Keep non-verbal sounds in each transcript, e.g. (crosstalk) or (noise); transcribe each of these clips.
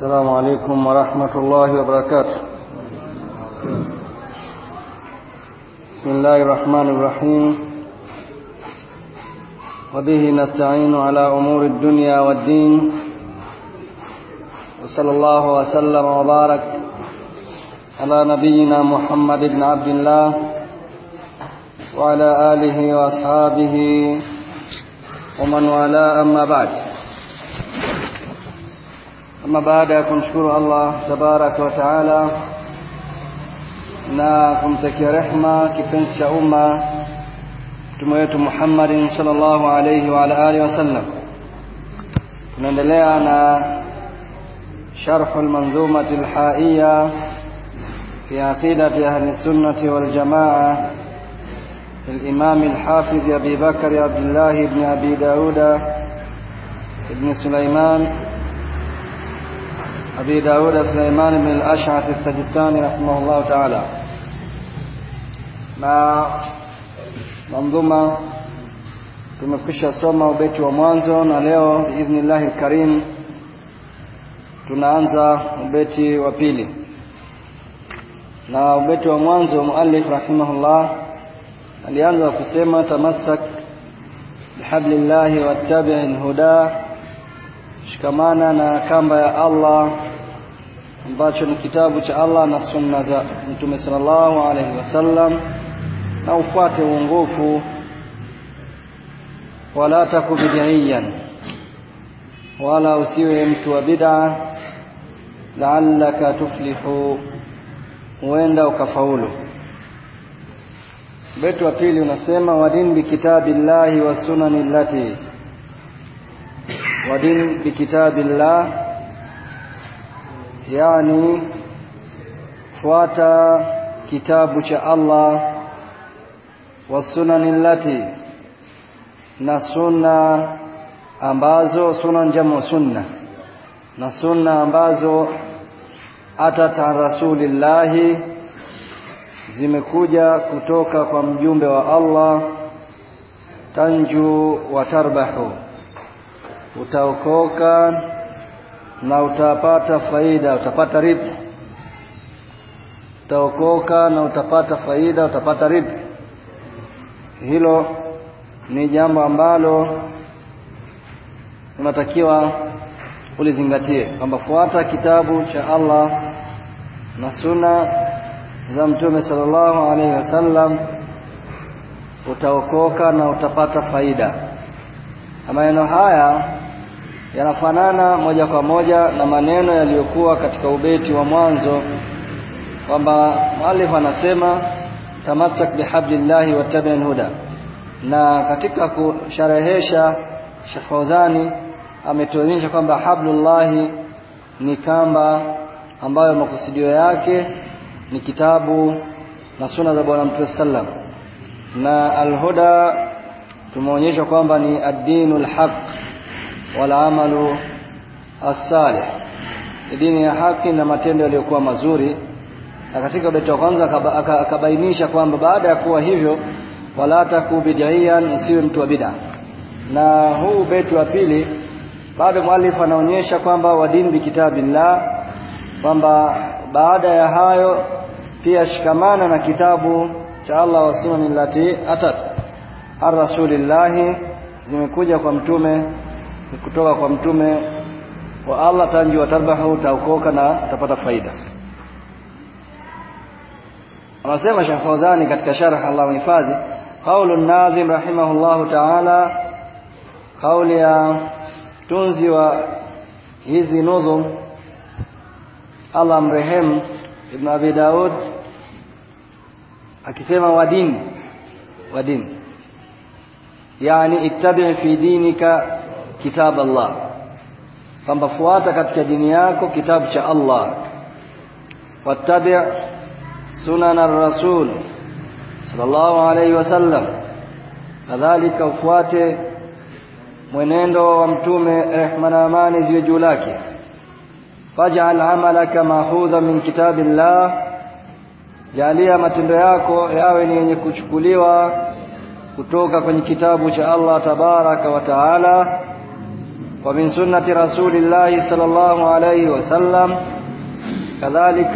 السلام عليكم ورحمة الله وبركاته. بسم الله الرحمن الرحيم. وبه نستعين على أمور الدنيا والدين. وصلى الله وسلم وبارك على نبينا محمد بن عبد الله وعلى آله وأصحابه ومن والاه أما بعد. ما بعدكم شكر الله تبارك وتعالى. ناكم تكي رحمة كفنس أمة. تميت محمد صلى الله عليه وعلى آله وسلم. نندلعنا شرح المنظومة الحائية في عقيدة أهل السنة والجماعة الإمام الحافظ أبي بكر عبد الله بن أبي داود بن سليمان أبي داود سليمان من الأشعث السجستاني رحمه الله تعالى. ما منظومة كما فكشة صومة وبيت ومانزو نليو بإذن الله الكريم تنانزا وبيت وبيلي. نا وبيت ومانزو مؤلف رحمه الله لأنزا فسيما تمسك بحبل الله واتبع الهدى. شكمانا نا كامبا يا الله. Ambacho ni kitabu cha Allah na sunna za Mtume sallallahu alaihi wasallam na ufuate uongofu. Wala taku bid'iyan. Wala usiwe mtu wa bid'a. La'allaka tuflihu. Huenda ukafaulu. Beti wa pili unasema wadin bikitabillahi wa sunanillati wadin bikitabillah yani fuata kitabu cha Allah wa sunani allati na sunna ambazo sunan jamu sunna na sunna ambazo atata rasulillahi zimekuja kutoka kwa mjumbe wa Allah tanju watarbahu utaokoka na utapata faida utapata riba utaokoka na utapata faida utapata riba hilo ni jambo ambalo unatakiwa ulizingatie kwamba fuata kitabu cha Allah na sunna za mtume sallallahu alaihi wasallam utaokoka na utapata faida. Maneno haya yanafanana moja kwa moja na maneno yaliyokuwa katika ubeti wa mwanzo kwamba muallif anasema tamassak bihablillahi wattabi'il huda na katika kusharehesha Sheikh Fauzani ametuonyesha kwamba hablullahi ni kamba ambayo makusudio yake ni kitabu na suna za bwana mtume sallam na alhuda tumeonyeshwa kwamba ni ad-dinul al-haq wal amalu as-salih. Dini ya haki na matendo yaliyokuwa mazuri. Na katika beti wa kwanza akabainisha kwamba baada ya kuwa hivyo wala taku isiwe mtu wa bid'a. Na huu beti wa pili bado mwalifu anaonyesha kwamba wadini bikitabillah kwamba baada ya hayo pia shikamana na kitabu cha Allah wa sunna atat. Ar rasulillahi zimekuja kwa mtume kutoka kwa mtume wa Allah tanji wa tarbahu utaokoka na utapata faida. Anasema Sheikh Fawzani katika sharh Allah hifadhi qaulu an-nazim rahimahullahu ta'ala qauli ya tunzi wa hizi nuzum Allah mrehemu Ibn Abi Daud akisema wadin wadin yani ittabi fi dinika kitab Allah. Kwamba fuata katika dini yako kitabu cha Allah. Wattabi sunan ar-rasul sallallahu alayhi wasallam kadhalika ufuate mwenendo wa mtume rehma na amani ziwe juu lake. Faj'al amalaka mahuza min kitabillah. Jalia matendo yako yawe ni yenye kuchukuliwa kutoka kwenye kitabu cha Allah tabaraka wa taala ومن سنة رسول الله صلى الله عليه وسلم كذلك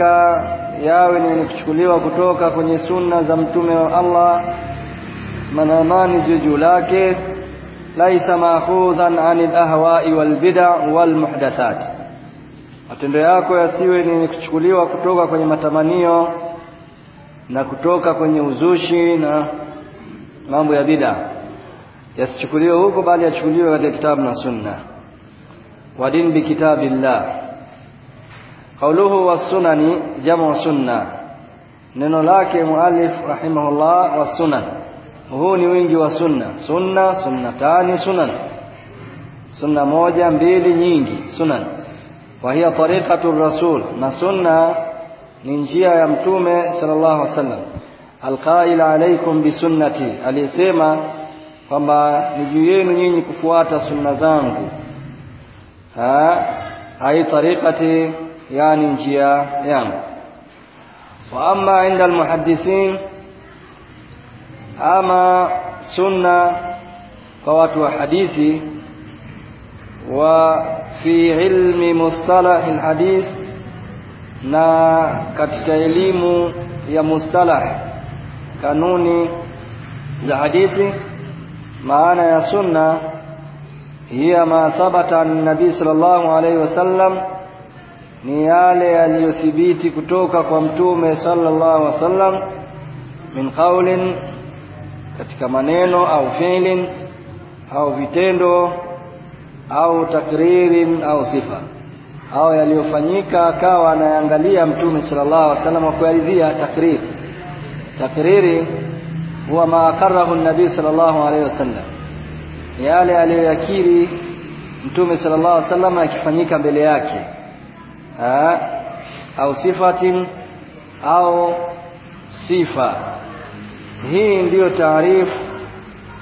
yawe ni kuchukuliwa kutoka kwenye sunna za mtume wa Allah manamani ziwe juu lake laisa maakhudhan anil ahwa'i wal bid'a wal muhdathat matendo yako yasiwe ni kuchukuliwa kutoka kwenye matamanio na kutoka kwenye uzushi na mambo ya bid'a yasichukuliwe huko bali yachukuliwe katika kitabu na sunna ودين بكتاب الله. قوله والسنن جمع سنة. نن لاك مؤلف رحمه الله والسنن هو نوينج والسنة سنة سنتان سنن. سنة موجة بيل نينجي سنة وهي طريقة الرسول. ما سنة؟ ننجيها يمتومي صلى الله عليه وسلم. القائل عليكم بسنتي. اليسيما فما نجيين نينج كفوات سنة زانكو. Ai tariqati yani njia yangu. Wa amma inda almuhaddithin ama sunna kwa watu wa hadithi wa fi ilmi mustalah alhadith na katika elimu ya mustalah kanuni za hadithi maana ya sunna hiya ma thabata an-nabi sallallahu alayhi wasallam ni yale yaliyothibiti kutoka kwa mtume sallallahu alaihi wasallam min qaulin katika maneno au fi'lin au vitendo au takririn au sifa. Au yaliyofanyika akawa anaangalia mtume sallallahu alaihi wasallam kuyaridhia takriri takriri huwa ma akarahu an-nabi sallallahu alaihi wasallam yale aliyoyakiri mtume sallallahu alaihi wasallam akifanyika mbele yake ha? au sifatin au sifa hii ndiyo taarifu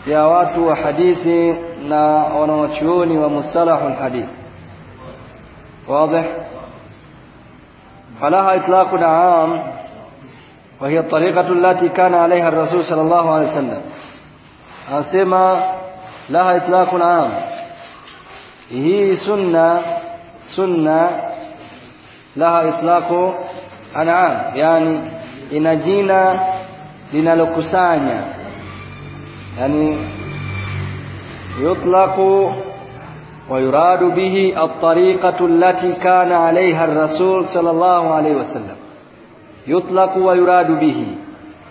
ya watu wa hadithi na wanawachuoni wa mustalahu alhadith واضح فلها إطلاق عام وهي الطريقة التي كان عليها الرسول صلى الله عليه وسلم أسمى لها إطلاق عام. هي سنة سنة لها إطلاق عام. يعني ina jina linalokusanya yani yutlaqu ويراد به الطريقة التي كان عليها الرسول صلى الله عليه وسلم. يطلق ويراد به.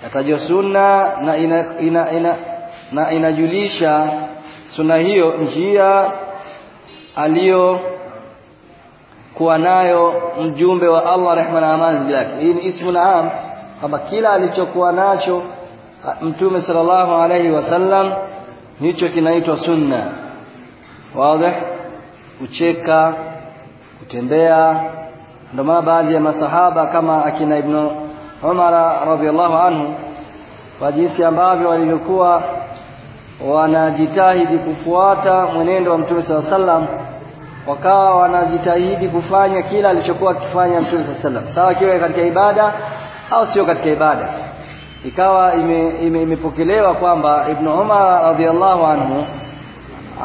Ina, ina, ina, na inajulisha sunna hiyo njia aliyo kuwa nayo mjumbe wa Allah rehma na amani yake. Hii ni ismu naam kwamba kila alichokuwa nacho mtume sallallahu alaihi wasallam hicho kinaitwa sunna. Wazi kucheka kutembea. Ndio maana baadhi ya masahaba kama akina ibn Umar radhiallahu anhu kwa jinsi ambavyo walivyokuwa wanajitahidi kufuata mwenendo wa Mtume SAW sallam wakawa wanajitahidi kufanya kila alichokuwa akifanya Mtume SAW sallam sawa kiwe katika ibada au sio katika ibada. Ikawa imepokelewa ime, ime kwamba Ibn Umar radhiallahu anhu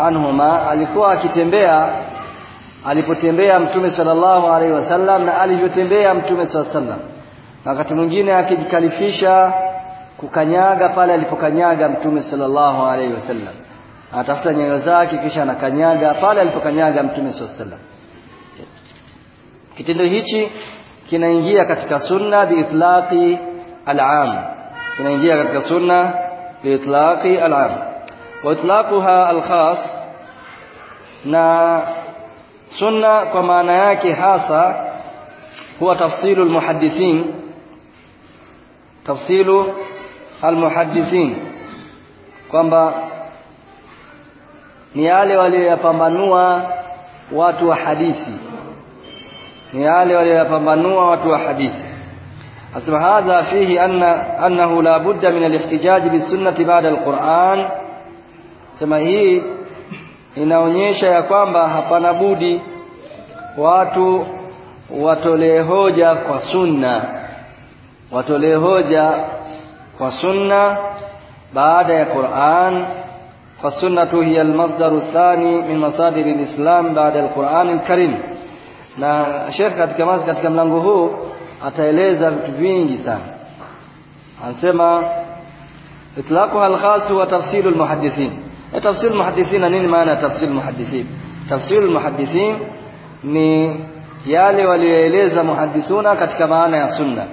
anhuma alikuwa akitembea alipotembea mtume sallallahu alaihi wasallam na alivyotembea mtume saa sallam na wakati mwingine akijikalifisha kukanyaga pale alipokanyaga mtume sallallahu alaihi wasallam anatafuta nyayo zake kisha anakanyaga pale alipokanyaga mtume sallallahu alaihi wasallam kitendo hichi kinaingia katika sunna biitlaqi al-am kinaingia katika sunna biitlaqi al-am واطلاقها الخاص na sunna kwa maana yake hasa huwa tafsilu almuhaddithin tafsilu almuhaddithin. Kwamba ni yale walioyapambanua watu wa hadithi. Ni yale walioyapambanua watu wa hadithi. Asema hadha fihi anna annahu la budda min al-ihtijaj bis-sunnati ba'da al-Qur'an. Sema hii inaonyesha ya kwamba hapana budi watu watolee hoja kwa sunna. Watolee hoja baada ya Qur'an فالسنة هي المصدر الثاني من مصادر الإسلام بعد القرآن الكريم na Sheikh katika mas katika mlango huu ataeleza vitu vingi sana anasema itlaqu al-khas wa tafsil al-muhaddithin tafsil al-muhaddithin nini maana tafsil al-muhaddithin tafsil al-muhaddithin ni yale walioeleza muhaddithuna katika maana ya sunna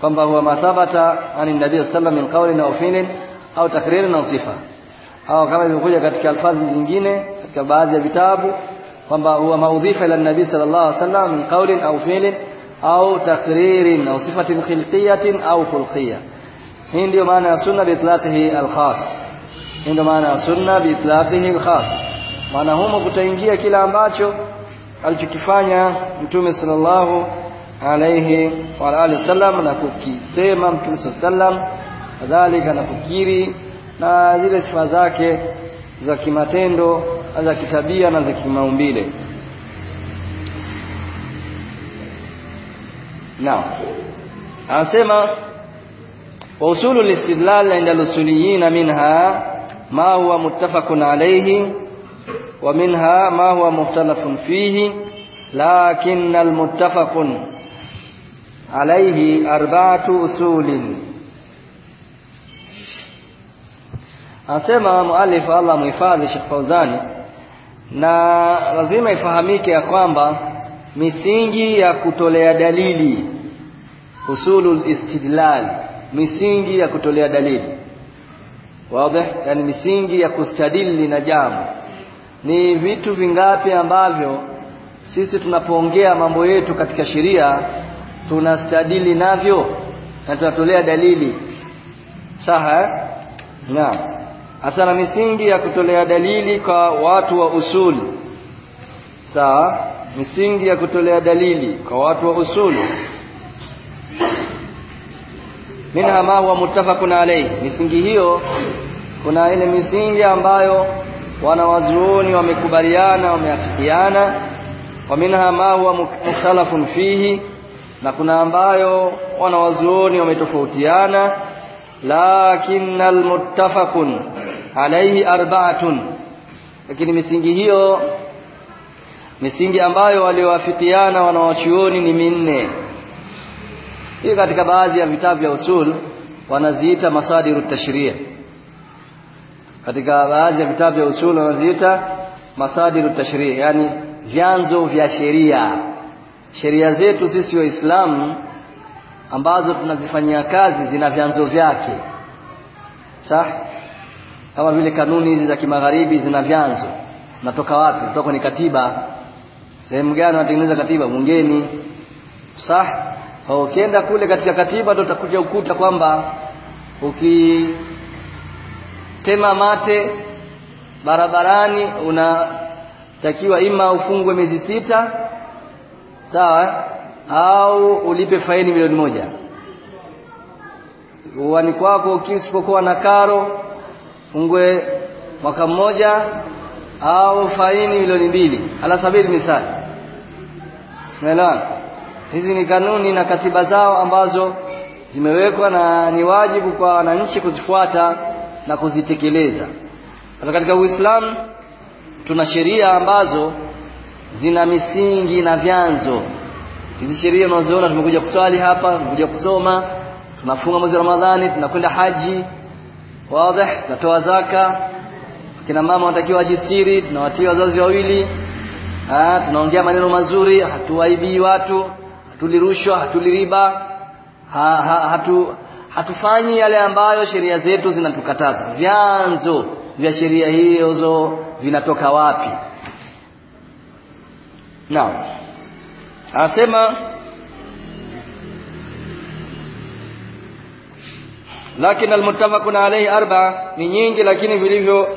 kwamba huwa mathabata ani nabii sallallahu min qawlin au fi'lin au takririn au sifa au kama imekuja katika alfazi zingine katika baadhi ya vitabu kwamba huwa maudhifa ila nabii sallallahu alaihi wasallam min qawlin au fi'lin au takririn au sifatin khilqiyatin au khulqiyya hii ndio maana ya sunna bi itlaqihi al-khas hii ndio maana ya sunna bi itlaqihi al-khas maana humo kutaingia kila ambacho alichokifanya mtume sallallahu alayhi wa alihi wasallam na kukisema mtume sallam kadhalika na kukiri na zile sifa zake za kimatendo za kitabia na za kimaumbile. Naam. Anasema wa usulu listidlal inda lusuliyina minha ma huwa muttafaqun alayhi wa minha ma huwa mukhtalafun fihi lakin almuttafaqun alayhi arba'atu usulin. Anasema muallif Allah muhifadhi Sheikh Fauzani na lazima ifahamike ya kwamba misingi ya kutolea dalili usulul istidlal misingi ya kutolea dalili. Wazi? Yani misingi ya kustadili na jambo. Ni vitu vingapi ambavyo sisi tunapoongea mambo yetu katika sheria tunastadili navyo na tunatolea dalili. Saha hasa na misingi ya kutolea dalili kwa watu wa usul. Sawa misingi ya kutolea dalili kwa watu wa usuli minha ma huwa muttafaqun alayhi. Misingi hiyo kuna ile misingi ambayo wanawazuoni wamekubaliana wameafikiana. Wa minha ma huwa mukhtalafun fihi na kuna ambayo wanawazuoni wametofautiana lakinna almuttafaqun alayhi arba'atun. Lakini misingi hiyo misingi ambayo waliowafikiana wanawachuoni ni minne. Hii katika baadhi ya vitabu vya usul wanaziita masadiru tashria katika baadhi ya vitabu vya usul wanaziita masadiru tashria yani vyanzo vya sheria sheria zetu sisi waislamu ambazo tunazifanyia kazi zina vyanzo vyake. Sahi kama vile kanuni hizi za kimagharibi zina vyanzo. Natoka wapi? Kutoka kwenye katiba. Sehemu gani wanatengeneza katiba? Bungeni. Kwa ukienda kule katika katiba ndio utakuja ukuta kwamba ukitema mate barabarani unatakiwa ima ufungwe miezi sita sawa au ulipe faini milioni moja? Uwani kwako ukisipokuwa na karo fungwe mwaka mmoja au faini milioni mbili. Ala sabili misali. Bismillah hizi ni kanuni na katiba zao ambazo zimewekwa na ni wajibu kwa wananchi kuzifuata na kuzitekeleza. Katika Uislamu tuna sheria ambazo zina misingi na vyanzo. Hizi sheria unazoona tumekuja kuswali hapa tumekuja kusoma tunafunga mwezi wa Ramadhani tunakwenda haji wazi tunatoa zaka. Kina mama wanatakiwa wajistiri tunawatia wazazi wawili. Ah tunaongea maneno mazuri hatuwaibii watu hatulirushwa hatuliriba ha, ha, hatu hatufanyi yale ambayo sheria zetu zinatukataza vyanzo vya sheria hizo vinatoka wapi naam. Anasema lakini almuttafaqun alayhi arba ni nyingi lakini vilivyo uh,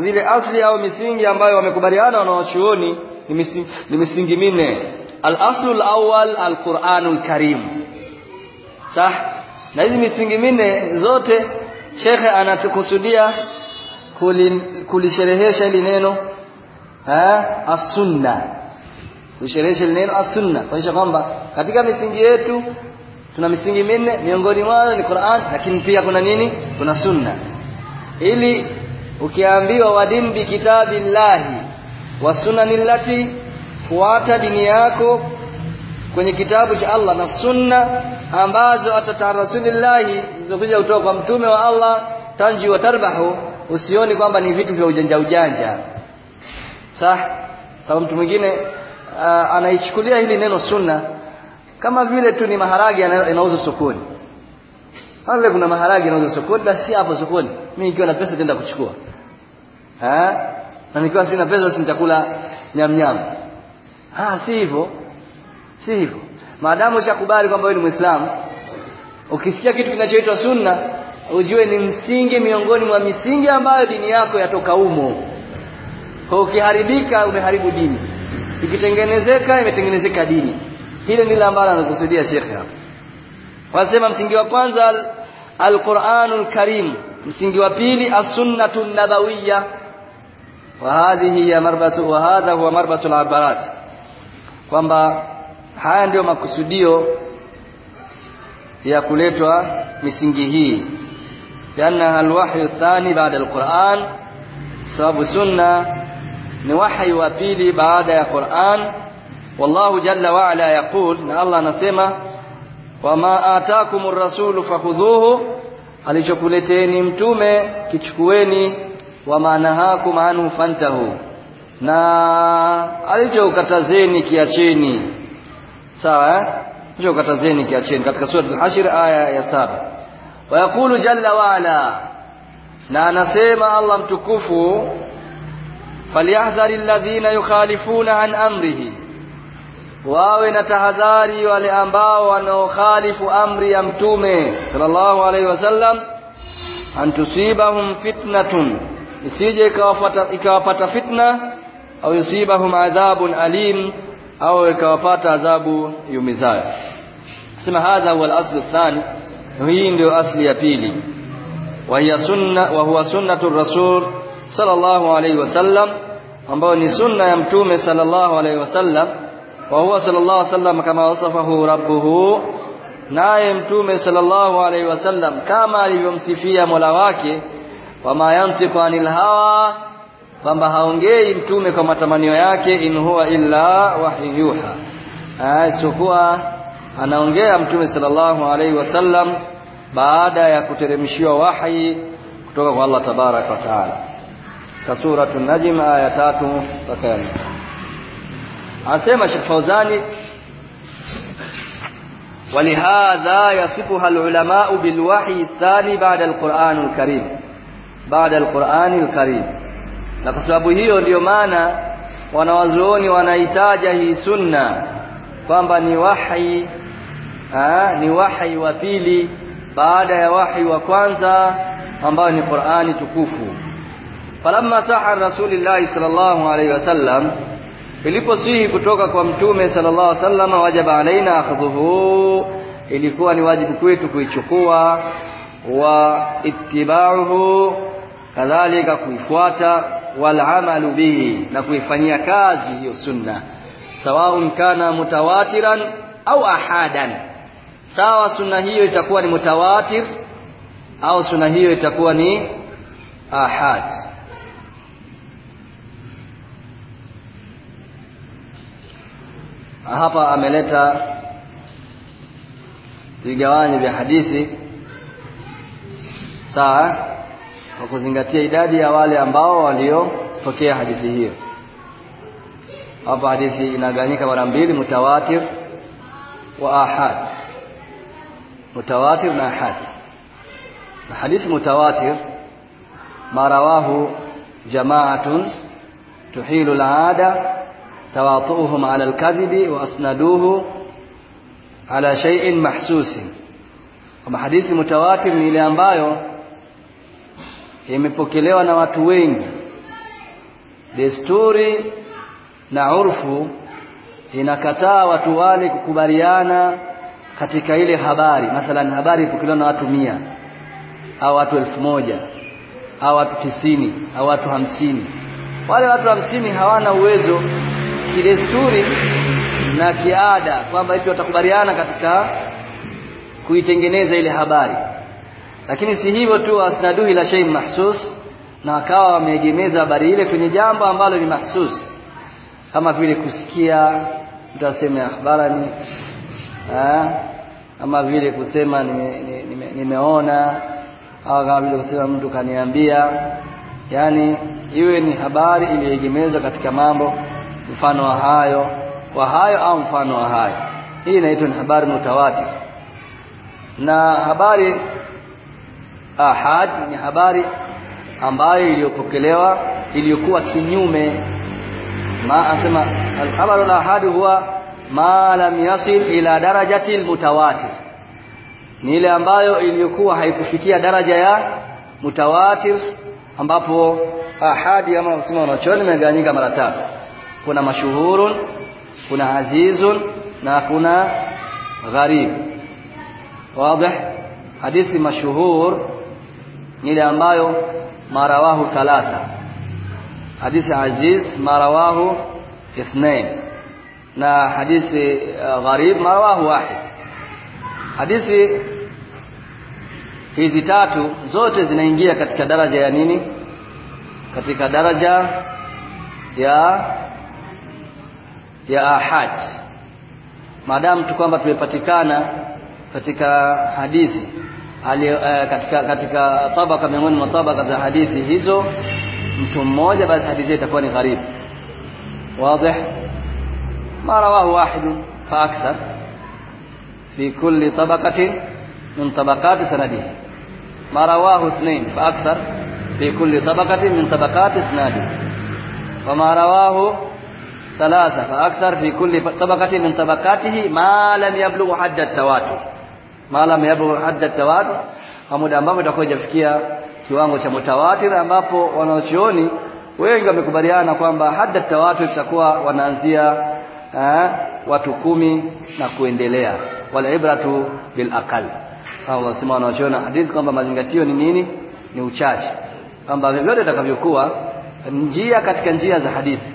zile asli au misingi ambayo wamekubaliana wanawachuoni ni misingi, misingi minne. Al-aslu al-awwal al-Qur'anul Karim. Sah? Na hizi misingi minne zote shekhe anatukusudia kulisherehesha ili neno as-sunna kusherehesha hili neno as-sunna kuonyesha kwamba katika misingi yetu tuna misingi minne miongoni mwao ni Qur'an lakini pia kuna nini? Kuna sunna ili ukiambiwa wadin bi kitabillahi wa sunanillati fuata dini yako kwenye kitabu cha Allah na sunna ambazo atata rasulillahi zilizokuja kutoka kwa mtume wa Allah tanji wa tarbahu usioni kwamba ni vitu vya ujanja ujanja sah? Kama mtu mwingine uh, anaichukulia hili neno sunna kama vile tu ni maharage yanauzwa sokoni. Kama vile kuna maharage yanauzwa sokoni basi hapo sokoni. Mimi nikiwa na pesa nitaenda kuchukua. Eh na nikiwa sina pesa basi nitakula nyamnyam. nyam. Ah si hivyo. Si hivyo. Maadamu ushakubali kwamba wewe ni muislamu ukisikia kitu kinachoitwa sunna ujue ni msingi miongoni mwa misingi ambayo dini yako yatoka umo kwa ukiharibika umeharibu dini. Ikitengenezeka imetengenezeka dini. Hilo ndilo ambalo anakusudia shekhe hapa. Wasema msingi wa kwanza alquranul karim. Msingi wa pili as-sunnatu nabawiyya wa hadhihi ya marbatu wa hadha huwa marbatu al-abarat. Kwamba haya ndio makusudio ya kuletwa misingi hii. Al-wahyu thani baada alquran. Sababu sunna ni wahi wa pili baada ya Qur'an. Wallahu jalla wa ala yaqul na Allah anasema wama ataakumur rasulu fakhudhuhu alichokuleteni mtume kichukueni wama nahakum anhu fantahu. Na alichokatazeni kiacheni. Sawa eh? Alichokatazeni kiacheni. Katika sura al-hashr aya ya saba. Wayaqulu jalla wa ala na anasema Allah mtukufu فليحذر الذين يخالفون عن أمره. واو نتحذاري ولأنباء ونخالف أمر يمتوم صلى الله عليه وسلم. أن تصيبهم فتنة. يسيجي كوافات فتنة. أو يصيبهم عذاب أليم. أو كوافات عذاب يمزاي اسم هذا هو الأصل الثاني. وهي اندو أصل يبيلي وهي سنة وهو سنة الرسول صلى الله عليه وسلم. Ambao ni sunna ya mtume sallallahu alaihi wasallam. Wa huwa sallallahu alaihi wasallam kama wasafahu rabbuhu. Naye mtume sallallahu alaihi wasallam kama alivyomsifia Mola wake wama yantiqu anil hawa kwamba haongei mtume kwa matamanio yake in huwa illa wahyuha yuha. Isipokuwa anaongea mtume sallallahu alaihi wasallam baada ya kuteremshiwa wahi kutoka kwa Allah tabarak wa taala kasura najm aya tatu mpaka ya anasema Sheikh Fauzani ولهذا يصفها العلماء بالوحي الثاني بعد القرآن الكريم بعد القرآن الكريم na kwa sababu hiyo ndiyo maana wanawazuoni wanaitaja hii sunna kwamba ni wahi aa, ni wahi wa pili baada ya wahi wa kwanza ambayo ni Qur'ani tukufu falamma saha rasulillahi sallallahu alaihi wasallam iliposihi kutoka kwa mtume sallallahu alaihi wasallam wajaba alaina akhdhuhu ilikuwa ni wajibu kwetu kuichukua wa ittiba'uhu kadhalika kuifuata wal amalu bihi na kuifanyia kazi hiyo sunna. Sawaun kana mutawatiran au ahadan. Sawa sunna hiyo itakuwa ni mutawatir au sunna hiyo itakuwa ni ahad hapa ameleta vigawanyo vya hadithi sawa kwa kuzingatia idadi ya wale ambao waliopokea hadithi hiyo. Hapa hadithi inagawanyika mara mbili mutawatir wa ahad. Mutawatir na ahad. Na hadithi mutawatir marawahu jama'atun tuhilu al-'ada تواطؤهم على الكذب واسندوه على شيء محسوس kama hadithi mutawatir ni ile ambayo imepokelewa na watu wengi desturi na urfu inakataa watu wale kukubaliana katika ile habari mathalan habari ipokelewa na watu mia au watu elfu moja au watu tisini au watu hamsini wale watu hamsini hawana uwezo kidesturi na kiada kwamba ipi watakubaliana katika kuitengeneza ile habari. Lakini si hivyo tu asnadu ila shay mahsus na akawa wameegemeza habari ile kwenye jambo ambalo ni mahsus. Kama vile kusikia mtu aseme akhbarani kama vile kusema nimeona nime, nime, ni au kama vile kusema mtu kaniambia. Yani iwe ni habari iliyoegemezwa katika mambo mfano wa hayo kwa hayo au mfano wa hayo. Hii inaitwa ni habari mutawatir na habari ahad ni habari ambayo iliyopokelewa iliyokuwa kinyume. Ma asema al-khabaru al-ahad huwa ma lam yasil ila darajati al-mutawatir ni ile ambayo iliyokuwa haikufikia daraja ya mutawatir ambapo ahadi ama usema wanachoni imegawanyika mara tatu kuna mashuhurun kuna azizun na kuna gharib. Wazi hadithi mashuhur ni ile ambayo marawahu thalatha. Hadithi aziz marawahu ithnain. Na hadithi uh, gharib marawahu wahid. Hadithi hizi tatu zote zinaingia katika daraja ya nini? Katika daraja ya ya ahad maadamu tu kwamba tumepatikana katika hadithi ali, uh, katika katika tabaka miongoni mwa tabaka za hadithi hizo mtu mmoja basi hadithi itakuwa ni gharibu واضح ما رواه واحد فأكثر في كل طبقة من طبقات سنده ما رواه اثنين فأكثر في كل طبقة من طبقات اسناده وما رواه ثلاثة فأكثر في كل طبقة من طبقاته ما لم يبلغ حد التواتر ما لم يبلغ حد التواتر kwa muda ambapo itakuwa ijafikia kiwango cha mutawatir ambapo wanaochuoni wengi wamekubaliana kwamba hada tawatur itakuwa wanaanzia eh, watu kumi na kuendelea wala ibratu bil aqal au wasema wanaochuoni hadithi kwamba mazingatio ni nini ni uchache kwamba vyovyote itakavyokuwa njia katika njia za hadithi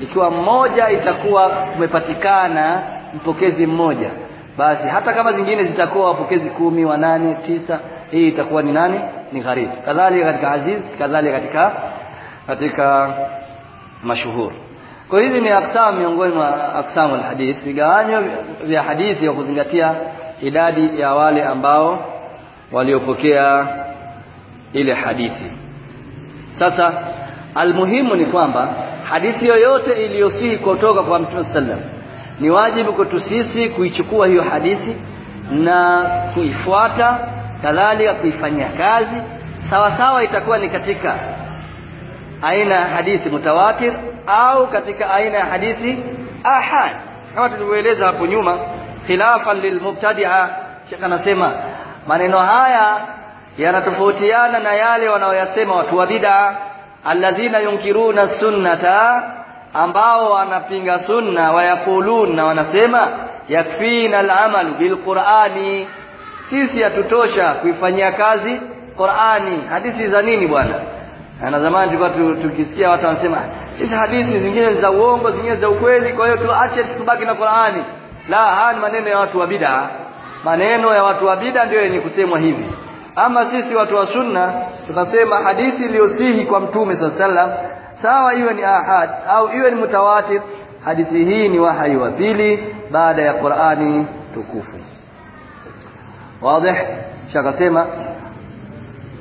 ikiwa mmoja itakuwa kumepatikana mpokezi mmoja basi hata kama zingine zitakuwa wapokezi kumi wa nane tisa hii itakuwa ni nani? Ni gharibu kadhalika katika aziz kadhalika katika katika mashuhuri kwa hizi ni aksam miongoni mwa aksamu alhadith. Vigawanyo vya hadithi ya kuzingatia idadi ya wale ambao waliopokea ile hadithi. Sasa almuhimu ni kwamba hadithi yoyote iliyosihi kutoka kwa mtume sallam ni wajibu kwetu sisi kuichukua hiyo hadithi na kuifuata kadhalika kuifanyia kazi. Sawa sawa itakuwa ni katika aina ya hadithi mutawatir au katika aina ya hadithi ahad. Kama tulivyoeleza hapo nyuma khilafan lilmubtadi'a shekha anasema maneno haya yanatofautiana na yale wanaoyasema watu wa bid'a alladhina yunkiruna sunnata ambao wanapinga sunna wayakuluna wanasema yakfina al'amal bilqur'ani. Sisi hatutosha kuifanyia kazi Qur'ani. Hadithi za nini bwana? Na zamani tulikuwa tukisikia watu wanasema sisi hadithi zingine za uongo zingine za ukweli kwa hiyo tuache tubaki na Qur'ani. La haya ni maneno ya watu wa bid'a. Maneno ya watu wa bid'a ndio yenye kusemwa hivi ama sisi watu wa sunna tunasema hadithi iliyosihi kwa mtume sallam sawa iwe ni ahad au iwe ni mutawatir hadithi hii ni wahai wa pili baada ya Qur'ani tukufu. Wazi shakasema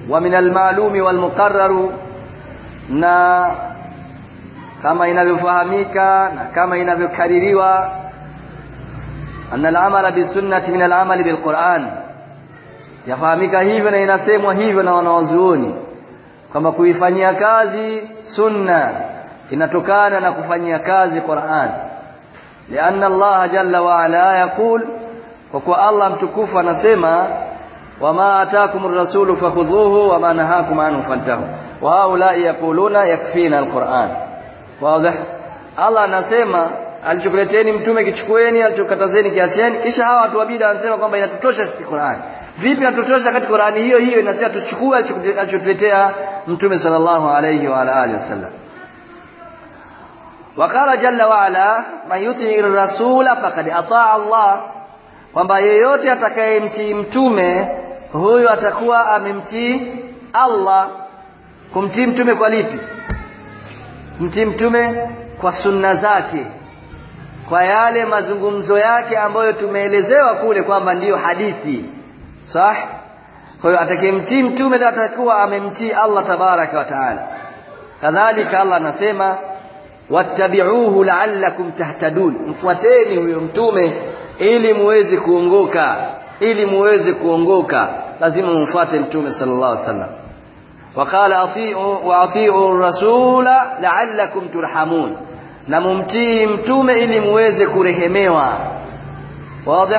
wa min al-ma'lumi wal-muqarraru na kama inavyofahamika na kama inavyokaririwa anna al-amala bisunnati min al-amali bil-Qur'an yafahamika hivyo na inasemwa hivyo na wanawazuoni kwamba kuifanyia kazi sunna inatokana na kufanyia kazi Qur'an. Lianna Allah jalla wa ala yaqul kwa kuwa Allah mtukufu anasema wama ataakumur rasulu fakhudhuhu wama nahakum anhu fantahu. Wa ulai yaquluna yakfina alquran. Wazi. Allah anasema alichokuleteni mtume kichukueni alichokatazeni kiacheni. Kisha hawa watu wa bid'a wanasema kwamba inatutosha sisi Qur'ani. Vipi inatutosha kati Qur'ani hiyo hiyo inasema tuchukue alichotuletea mtume sallallahu alayhi wa ala alihi wasallam. Waqala jalla wa ala man yutii rasula faqad ataa Allah. Kwamba yeyote atakayemtii mtume huyo atakuwa amemtii Allah. Kumtii mtume kwa lipi? Mtii mtume kwa sunna zake. Kwa yale mazungumzo yake ambayo tumeelezewa kule kwamba ndiyo hadithi sah kwa hiyo atakayemtii mtume ndio atakuwa amemtii Allah tabaraka wa taala kadhalika Allah anasema wattabi'uhu la'allakum tahtadun mfuateni huyo mtume ili muweze kuongoka ili muweze kuongoka lazima mumfuate mtume sallallahu alaihi wasallam وقال اطيعوا واطيعوا الرسول لعلكم ترحمون na mumtii mtume ili muweze kurehemewa. Wazi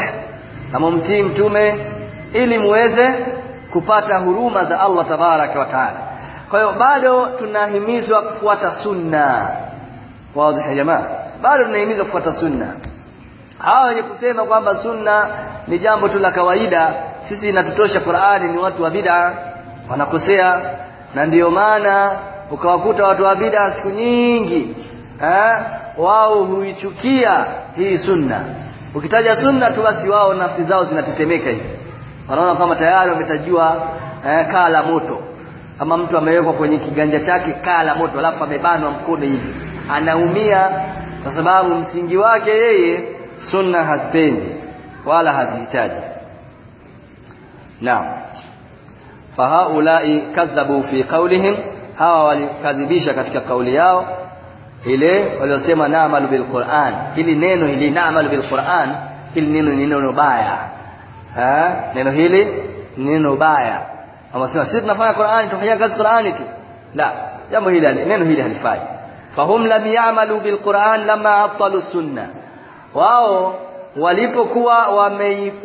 na mumtii mtume ili muweze kupata huruma za Allah tabaraka wa taala. Kwa hiyo bado tunahimizwa kufuata sunna. Wazi jamaa. Bado tunahimizwa kufuata sunna. Hawa wenye kusema kwamba sunna ni jambo tu la kawaida. Sisi inatutosha Qur'ani ni watu wa bid'a wanakosea. Na ndiyo maana ukawakuta watu wa bid'a siku nyingi wao huichukia hii sunna. Ukitaja sunna tu basi wao nafsi zao zinatetemeka hivi. Wanaona kama tayari wametajua eh, kaa la moto. Kama mtu amewekwa kwenye kiganja chake kaa la moto alafu amebanwa mkono hivi. Anaumia kwa sababu msingi wake yeye sunna hazipendi wala hazihitaji. Naam. Fahaulai kadhabu fi qawlihim hawa walikadhibisha katika kauli yao ile waliosema naamalu bil Qur'an hili neno hili naamalu bil Qur'an hili neno ni neno baya. Ha? Neno hili neno baya. Wanasema sisi tunafanya Qur'ani tunafanya kazi Qur'ani tu. La jambo hili neno hili halifai. Fahum lam ya'malu bil Qur'an lama atalu sunna. Wao walipokuwa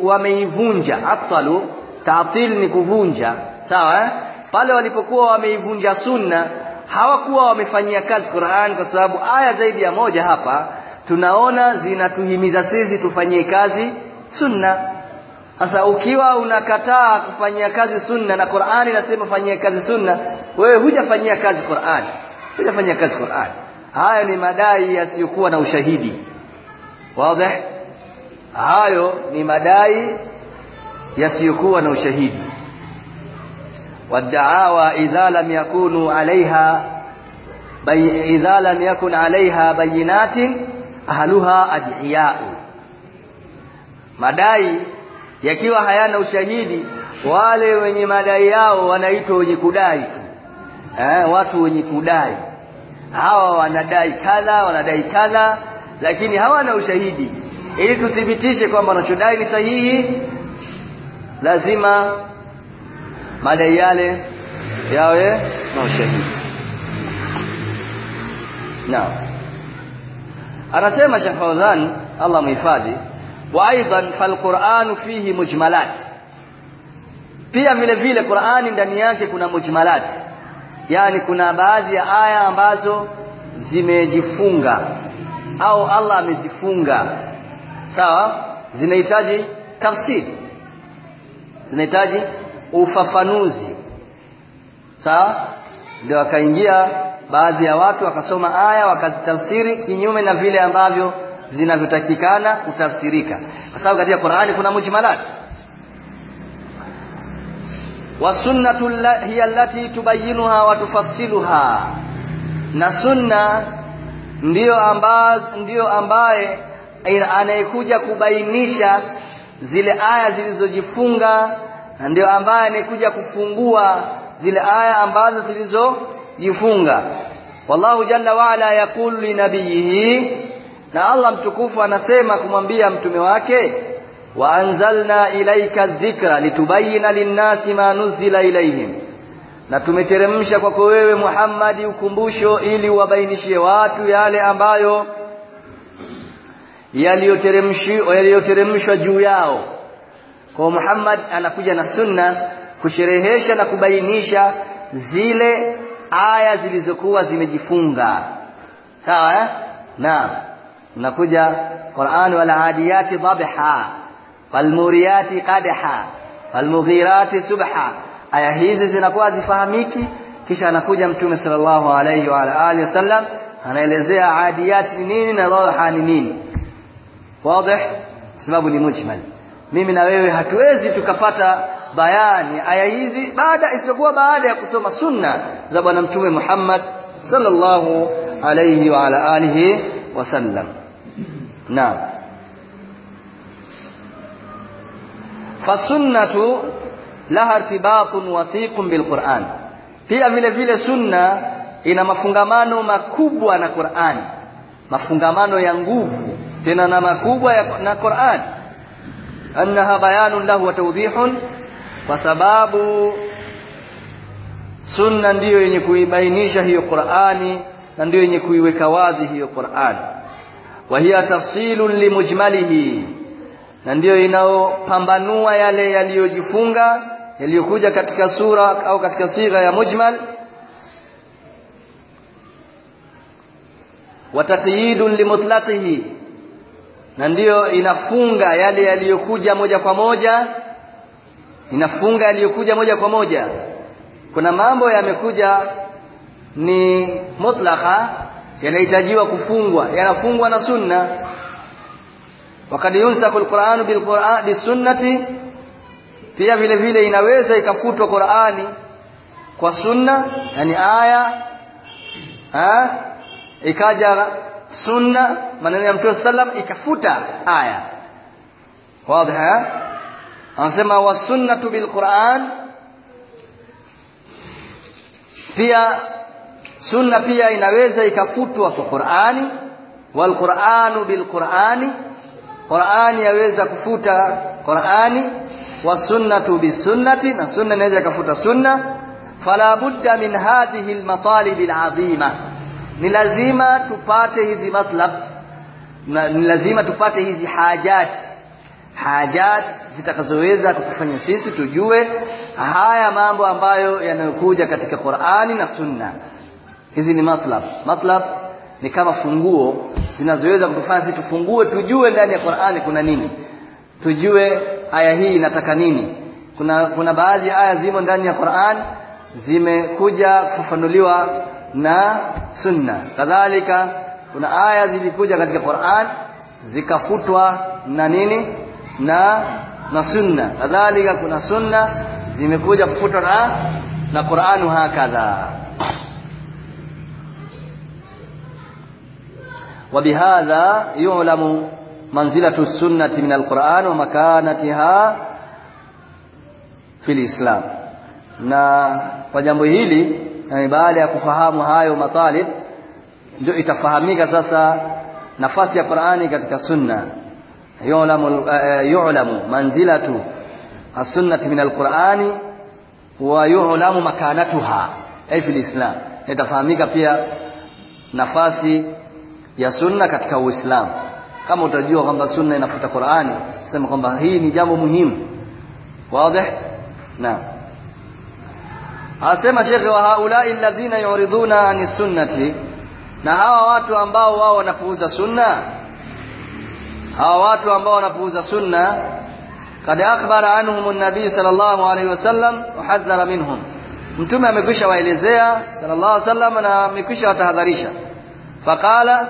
wameivunja wame atalu ta'til ni kuvunja. Sawa eh? pale walipokuwa wameivunja sunna hawakuwa wamefanyia kazi Qur'an kwa sababu aya zaidi ya moja hapa tunaona zinatuhimiza sisi tufanyie kazi sunna. Sasa ukiwa unakataa kufanyia kazi sunna na Qur'ani nasema fanyia kazi sunna wewe hujafanyia kazi Qur'ani hujafanyia kazi Qur'ani hayo ni madai yasiyokuwa na ushahidi. Wazi? Hayo ni madai yasiyokuwa na ushahidi والدعاوى إذا لم يكونوا عليها بي إذا لم يكن عليها بينات أهلها أدعياء madai yakiwa hayana ushahidi wale wenye madai yao wanaitwa wenye kudai tu eh, watu wenye kudai hawa wanadai kadha wanadai kadha lakini hawana ushahidi ili tuthibitishe kwamba wanachodai ni sahihi lazima madai yale yawe na ushahidi. Naam. Anasema Sheikh Fawzan Allah muhifadhi wa aidan falquranu fihi mujmalat. Pia vile vile Qur'ani ndani yake kuna mujmalat. Yani kuna baadhi ya aya ambazo zimejifunga au Allah amezifunga. Sawa? Zinahitaji tafsiri. Zinahitaji ufafanuzi. Sawa? Ndio wakaingia baadhi ya watu wakasoma aya wakazitafsiri kinyume na vile ambavyo zinavyotakikana kutafsirika. Kwa sababu katika Qur'ani kuna mujmalat. Wasunnatu hiya allati tubayyinuha wa tufassiluha. Na sunna ndio ambaye ambaye anayekuja kubainisha zile aya zilizojifunga na ndio ambaye amekuja kufungua zile aya ambazo zilizojifunga wallahu jalla waala yaqulu linabiyihi na Allah mtukufu anasema kumwambia mtume wake wa anzalna ilaika dhikra litubayina linnasi ma nuzila ilaihim na tumeteremsha kwako wewe Muhammadi ukumbusho ili uwabainishie watu yale ambayo yaliyoteremshwa juu yao kwa Muhammad anakuja na sunna kusherehesha na kubainisha zile aya zilizokuwa zimejifunga. Sawa eh? Naam. Unakuja Qur'an wal adiyati dhabha wal muriyati qadha wal mughirati subha. Aya hizi zinakuwa zifahamiki kisha anakuja mtume sallallahu alayhi wa alihi wasallam anaelezea adiyati ni nini na dhabha ni nini. Wazi sababu ni mujmal mimi na wewe hatuwezi tukapata bayani aya hizi baada isiyokuwa baada ya kusoma sunna za bwana mtume Muhammad sallallahu alayhi wa ala alihi wasallam naam. Fasunnatu laha irtibatun wathiqun bilquran pia vile vile sunna ina mafungamano makubwa na Qur'an. Mafungamano ya nguvu tena na makubwa ya, na Qur'an annaha bayanun lahu wa tawdihun kwa sababu sunna ndiyo yenye kuibainisha hiyo Qur'ani na ndiyo yenye kuiweka wazi hiyo Qur'ani wa hiya tafsilun limujmalihi na ndiyo inaopambanua yale yaliyojifunga yaliyokuja katika sura au katika sigha ya mujmal wa taqyidun limutlaqihi na ndiyo inafunga yale yaliyokuja moja kwa moja. Inafunga yaliyokuja moja kwa moja. Kuna mambo yamekuja ni mutlaka yanahitajiwa kufungwa. Yanafungwa na sunna. Wakad yunsaku alquran bilquran bisunnati pia vile vile inaweza ikafutwa Qur'ani kwa sunna yani aya ha ikaja sunna maneno ya Mtume sallam ikafuta aya. Wazi anasema wasunnatu bilquran pia sunna pia inaweza ikafutwa kwa Qur'ani. Wal Qur'anu bil Qur'ani. Qur'ani yaweza kufuta Qur'ani. Was sunnatu bis sunnati na sunna inaweza ikafuta sunna. Fala budda min hadhihi al matalib al alazima ni lazima tupate hizi matlab ni lazima tupate hizi hajat. Hajat zitakazoweza kutufanya sisi tujue haya mambo ambayo yanayokuja katika Qur'ani na Sunna. Hizi ni matlab. Matlab ni kama funguo zinazoweza kutufanya sisi tufungue tujue ndani ya Qur'ani kuna nini. Tujue aya hii inataka nini. Kuna kuna baadhi ya aya zimo ndani ya Qur'an zimekuja kufafanuliwa na sunna kadhalika kuna aya zilikuja katika Qur'an zikafutwa na nini na na sunna kadhalika kuna sunna zimekuja kufutwa na na Qur'an hakadha وبهذا يعلم منزلة السنة من القرآن ومكانتها في الإسلام na kwa jambo hili yani baada ya kufahamu hayo matalib ndio itafahamika sasa nafasi ya Qur'ani katika sunna. Yu'lamu yu'lamu manzilatu as-sunnati min al-Qur'ani wa yu'lamu makanatuha. Ay fil Islam. Itafahamika pia nafasi ya sunna katika Uislamu kama utajua kwamba sunna inafuta Qur'ani sema kwamba hii ni jambo muhimu. Wazi? Naam Asema shekhe wa haulai alladhina yuriduna ani sunnati na hawa watu ambao wao wanapuuza sunna hawa watu ambao wanapuuza sunna kad akhbara anhum an-nabi sallallahu alayhi wasallam wa hadhara minhum mtume amekwisha waelezea sallallahu alayhi wasallam na amekwisha watahadharisha faqala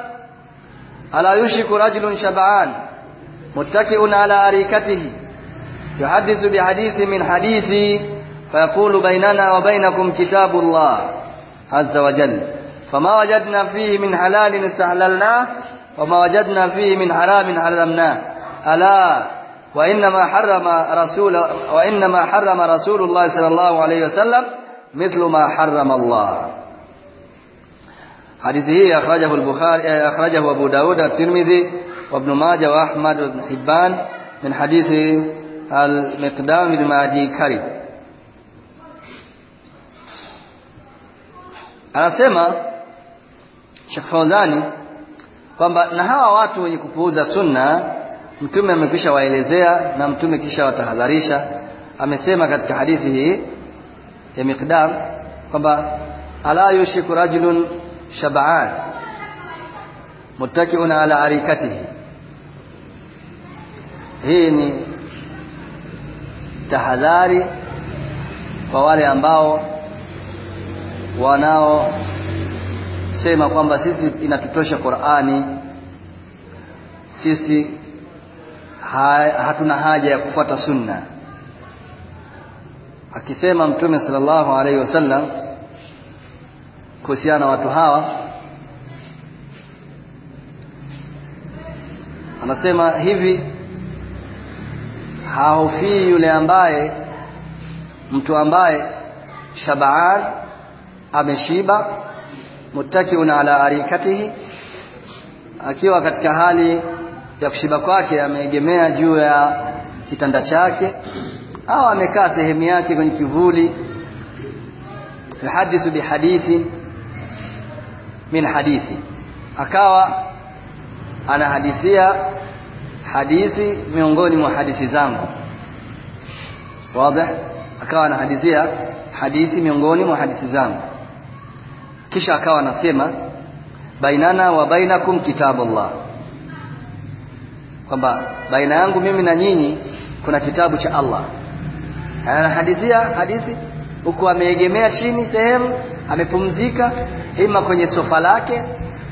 ala yushiku rajulun shab'an muttaki'un ala arikatihi yuhaddithu bihadithi min hadithi فيقول بيننا وبينكم كتاب الله عز وجل. فما وجدنا فيه من حلال استحللناه وما وجدنا فيه من حرام حرمناه. ألا؟ وإنما حرم رسول وإنما حرم رسول الله صلى الله عليه وسلم مثل ما حرم الله. حديثه أخرجه البخاري أخرجه أبو داود الترمذي وابن ماجه وأحمد وابن حبان من حديث المقدام بن معدي كريم. Anasema Sheikh Fauzani kwamba na hawa watu wenye kupuuza sunna mtume amekisha waelezea na mtume kisha watahadharisha. Amesema katika hadithi hii ya Miqdam kwamba ala yushiku rajulun shab'an muttaki'un ala arikatihi. Hii ni tahadhari kwa wale ambao wanaosema kwamba sisi inatutosha Qur'ani. Sisi ha, hatuna haja ya kufuata sunna. Akisema mtume sallallahu alaihi wasallam kuhusiana na watu hawa anasema hivi haofii yule ambaye mtu ambaye shabaan ameshiba muttakiun ala arikatihi. Akiwa katika hali ya kushiba kwake ameegemea juu ya kitanda chake. Au amekaa sehemu yake kwenye kivuli. Yuhadithu bihadithi min hadithi. Akawa anahadithia hadithi miongoni mwa hadithi zangu. Wazi akawa anahadithia hadithi miongoni mwa hadithi zangu kisha akawa anasema bainana wa bainakum kitabullah. Kwamba baina yangu mimi na nyinyi kuna kitabu cha Allah. Anahadithia hadithi huku ameegemea chini sehemu amepumzika ima kwenye sofa lake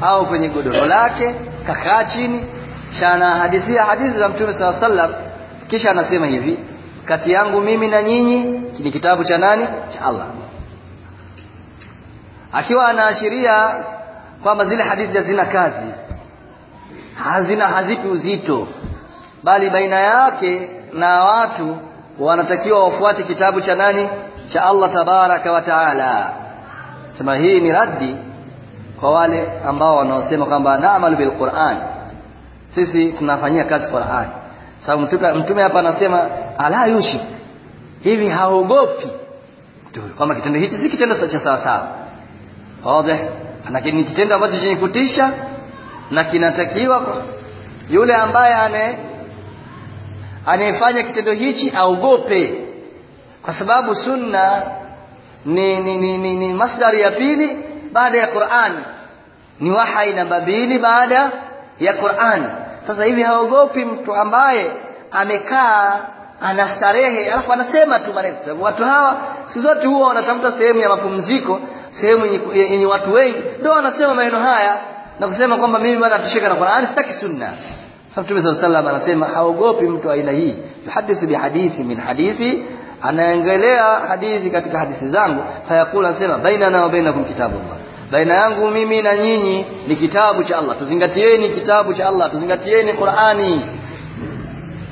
au kwenye godoro lake kakaa chini. Shana hadithia hadithi za mtume saa sallam kisha anasema hivi kati yangu mimi na nyinyi ni kitabu cha nani? Cha Allah akiwa anaashiria kwamba zile hadithi hazina kazi hazina hazipi uzito bali baina yake na watu wanatakiwa wafuate kitabu cha nani? Cha Allah tabaraka wa taala. Sema hii ni raddi kwa wale ambao wanaosema kwamba naamalu bil Qur'an. Sisi tunafanyia kazi Qur'an. Sababu mtume hapa anasema ala yushik hivi haogopi? Kwamba kitendo hichi si kitendo cha sawa sawa wazi lakini kitendo ambacho chenye kutisha na kinatakiwa yule ambaye ane anayefanya kitendo hichi aogope. Kwa sababu sunna ni, ni, ni, ni, ni masdari ya pili baada ya Qur'an. Ni wahai namba mbili baada ya Qur'an. Sasa hivi haogopi mtu ambaye amekaa anastarehe alafu anasema tu maneno. Watu hawa si zote huwa wanatafuta sehemu ya mapumziko sehemu yenye watu wengi ndio wanasema maneno haya na kusema kwamba mimi bwana tushika na Qur'an sitaki sunna sasa Mtume صلى الله anasema haogopi mtu aina hii yuhadithu bihadithi min hadithi anaangalia hadithi katika hadithi zangu fayakula anasema bainana wa bainakum kitabullah baina yangu mimi na nyinyi ni kitabu cha Allah tuzingatieni kitabu cha Allah tuzingatieni Qur'ani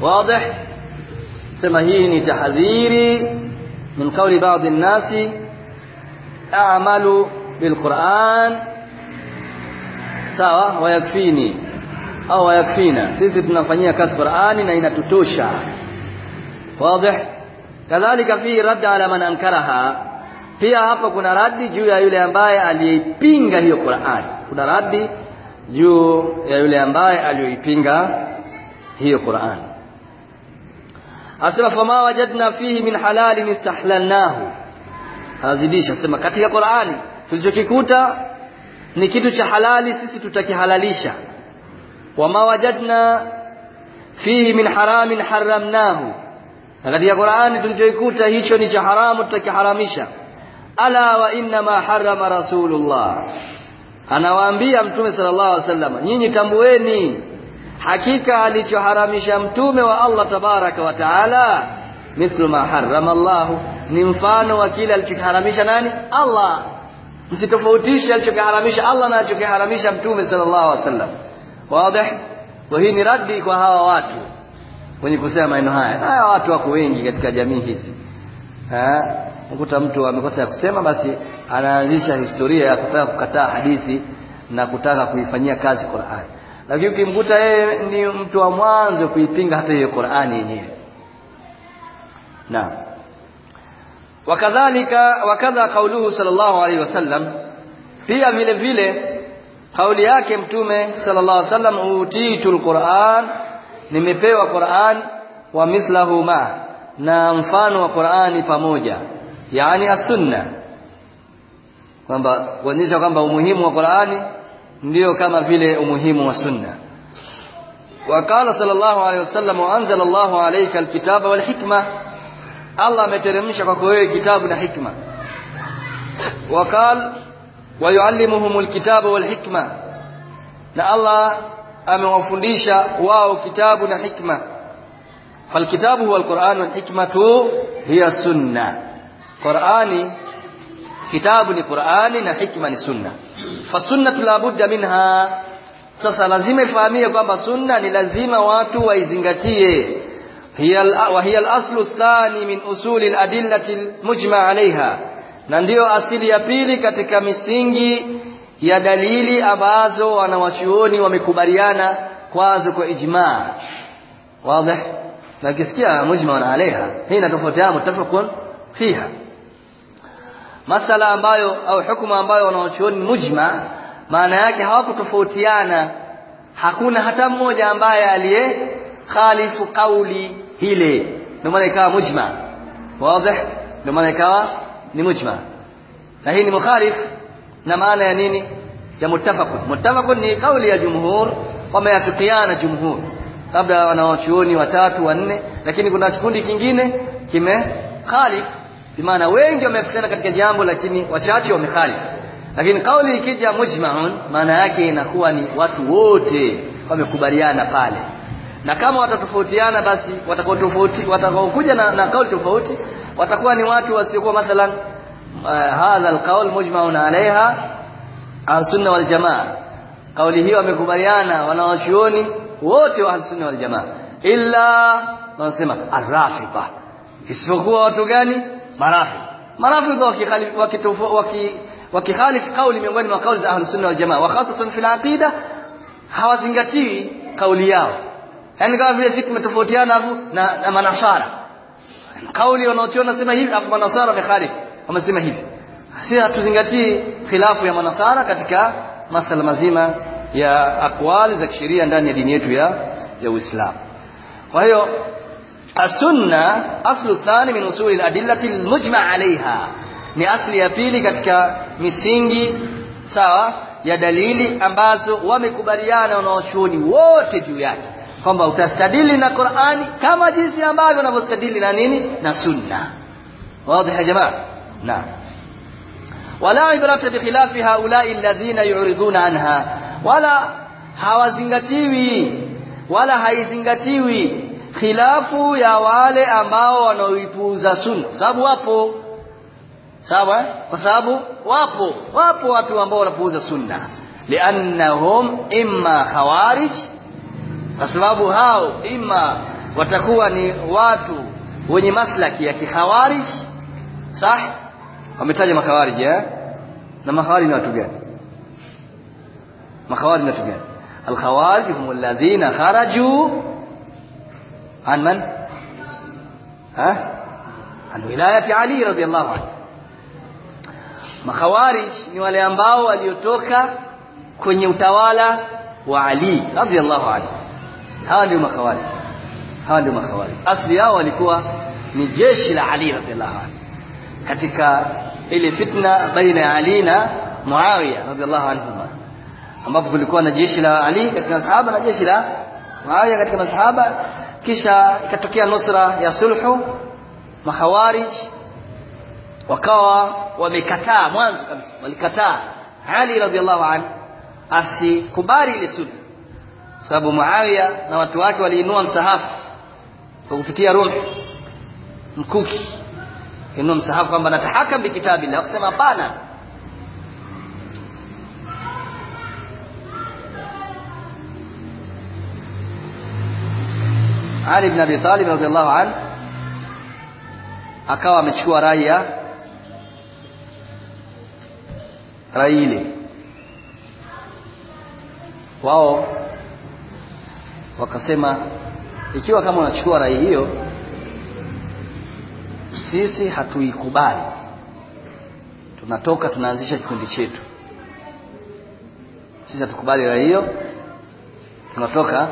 wazi sema hii ni tahadhiri min qawli baadhi an-nasi a'malu bil Qur'an sawa wayakfini au wayakfina sisi tunafanyia kazi Qur'ani na inatutosha. Wazi. Kadhalika fi radd ala man ankaraha. Pia hapo kuna radi juu ya yule ambaye aliyeipinga hiyo Qur'ani kuna radi juu ya yule ambaye aliyoipinga hiyo Qur'ani asema fama wajadna fihi min halalin istahlalnahu anazidisha sema katika Qur'ani tulichokikuta ni kitu cha halali sisi tutakihalalisha wama wajadna fihi min haramin haramnahu na katika Qur'ani tulichoikuta hicho ni cha haramu tutakiharamisha ala wa inna ma harrama rasulullah anawaambia mtume sallallahu alaihi wasallam nyinyi tambueni hakika alichoharamisha mtume wa Allah tabaraka wa taala mithlu ma harrama Allah ni mfano wa kile alichokiharamisha nani? Allah. Msitofautishe alichokiharamisha Allah na alichokiharamisha mtume sallallahu alaihi wasallam. Wazi kwa hii ni radi kwa hawa watu. Wenye kusema maneno haya. Haya watu wako wengi katika jamii hizi. Ukuta mtu amekosa ya kusema basi anaanzisha historia ya kutaka kukataa hadithi na kutaka kuifanyia kazi Qur'an. Lakini ukimkuta yeye ni mtu wa mwanzo kuipinga hata hiyo Qur'ani yenyewe naam wakadhalika wakadha kauluhu sallallahu alaihi wasallam pia vile vile kauli yake mtume sallallahu alaihi wasallam utitul Qur'an nimepewa Qur'an wa mithlahu ma na mfano wa Qur'ani pamoja yani as-sunna kwamba kuonyesha kwamba umuhimu wa Qur'ani ndio kama vile umuhimu wa sunna wakala sallallahu alaihi wasallam anzala Allahu alayka alkitaba wal hikma Allah ameteremsha kwako wewe kitabu na hikma. Wakal wayuallimuhumul alkitaba wal hikma. Na Allah amewafundisha wao kitabu na hikma. Falkitabu huwa alquran wal hikmatu hiya sunna. Qur'ani kitabu ni Qur'ani na hikma ni sunna. Fasunnatu la budda minha. Sasa lazima ifahamie kwamba sunna ni lazima watu waizingatie hiya wa hiya al-aslu thani min usuli al-adillati al-mujma 'alayha. Na ndiyo asili ya pili katika misingi ya dalili ambazo wanawachuoni wamekubaliana kwazo kwa ijma. Wazi? Na kisikia mujma alaiha hii inatofautiana mutafaqun fiha. Masala ambayo au hukumu ambayo wanawachuoni mujma maana yake hawakutofautiana. Hakuna hata mmoja ambaye aliye khalifu kauli hile. Ndio maana ikawa mujma. Wazi? Ndio maana ikawa ni mujma. Na hii ni mukhalif na maana ya nini? Ya muttafaqun. Muttafaqun ni kauli ya jumhur wameafikiana jumhur. Labda wanawachuoni watatu wanne lakini kuna kikundi kingine kime khalif. Bimaana wengi wameafikiana katika jambo lakini wachache wamekhalif lakini kauli ikija mujma'un maana yake inakuwa ni watu wote wamekubaliana pale na kama watatofautiana basi watakao tofauti watakaokuja na, na kauli tofauti watakuwa ni watu wasiokuwa mathalan uh, hadha alqaul mujma'un alaiha al-sunna wal kauli hiyo wamekubaliana wanawachuoni wote wa al-sunna illa wanasema arrafida. Isipokuwa watu gani? Marafi marafidha wakikhalif waki wakikhalif kauli miongoni mwa kauli za ahlus sunna wal jamaa. Wa hasatan fil aqida hawazingatii kauli yao yani kama vile sisi tumetofautiana na, na manasara. Kauli wanaotiona nasema hivi afu manasara wamekhalifu wamesema hivi. Sisi hatuzingatii khilafu ya manasara katika masala mazima ya akwali za kisheria ndani ya dini yetu ya ya Uislamu. Kwa hiyo as-sunna aslu thani min usuli al-adillati al-mujma' 'alayha. Ni asli ya pili katika misingi sawa ya dalili ambazo wamekubaliana wanaochuoni wote juu yake kwamba utastadili na Qur'ani kama jinsi ambavyo unavyostadili na nini? Na sunna. Wazi ya jamaa? Naam wala ibrata bikhilafi haula'i alladhina yu'riduna anha. Wala hawazingatiwi wala haizingatiwi khilafu ya wale ambao wanaoipuuza sunna. Sababu wapo. Sawa kwa sababu wapo. Wapo watu ambao wanapuuza sunna. Liannahum imma khawarij kwa sababu hao imma watakuwa ni watu wenye maslaki ya kikhawarij sah wametaja makhawarij eh na makhawarij ni watu gani makhawarij ni watu gani هم الذين خرجوا عن من ها عن ولاية علي رضي الله عنه makhawarij ni wale ambao waliotoka kwenye utawala wa Ali radhiallahu anhu hawa ndio makhawarij hawa ndio makhawarij asli yao walikuwa ni jeshi la Ali radhiallahu anhu katika ile fitna baina ya Ali na Muawiya radhiallahu anhuma ambapo kulikuwa na jeshi la Ali katika masahaba na jeshi la Muawiya katika masahaba kisha ikatokea nusra ya sulhu makhawarij wakawa wamekataa mwanzo kabisa walikataa Ali radhiallahu anhu asikubali ile sulhu sababu Muawiya na watu wake waliinua msahafu kwa kupitia Rum mkuki inua msahafu kwamba natahakam bikitabillah wakasema hapana Ali ibn Abi Talib radhiallahu anhu akawa amechukua rai ya rai ile wao wakasema ikiwa kama unachukua rai hiyo sisi hatuikubali. Tunatoka tunaanzisha kikundi chetu. Sisi hatukubali rai hiyo tunatoka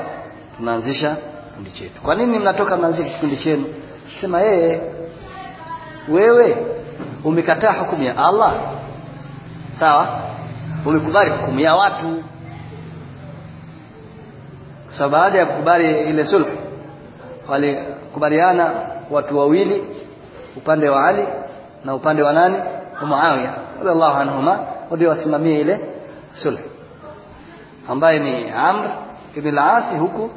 tunaanzisha kikundi chetu. Kwa nini mnatoka mnaanzisha kikundi chenu? Sema yeye wewe umekataa hukumu ya Allah. Sawa umekubali hukumu ya watu kwa so, baada ya kukubali ile sulhu walikubaliana watu wawili upande wa Ali na upande wa nani? Muawiya radhiallahu anhuma ndio wasimamie ile sulhu ambaye ni Amr ibn al-As huku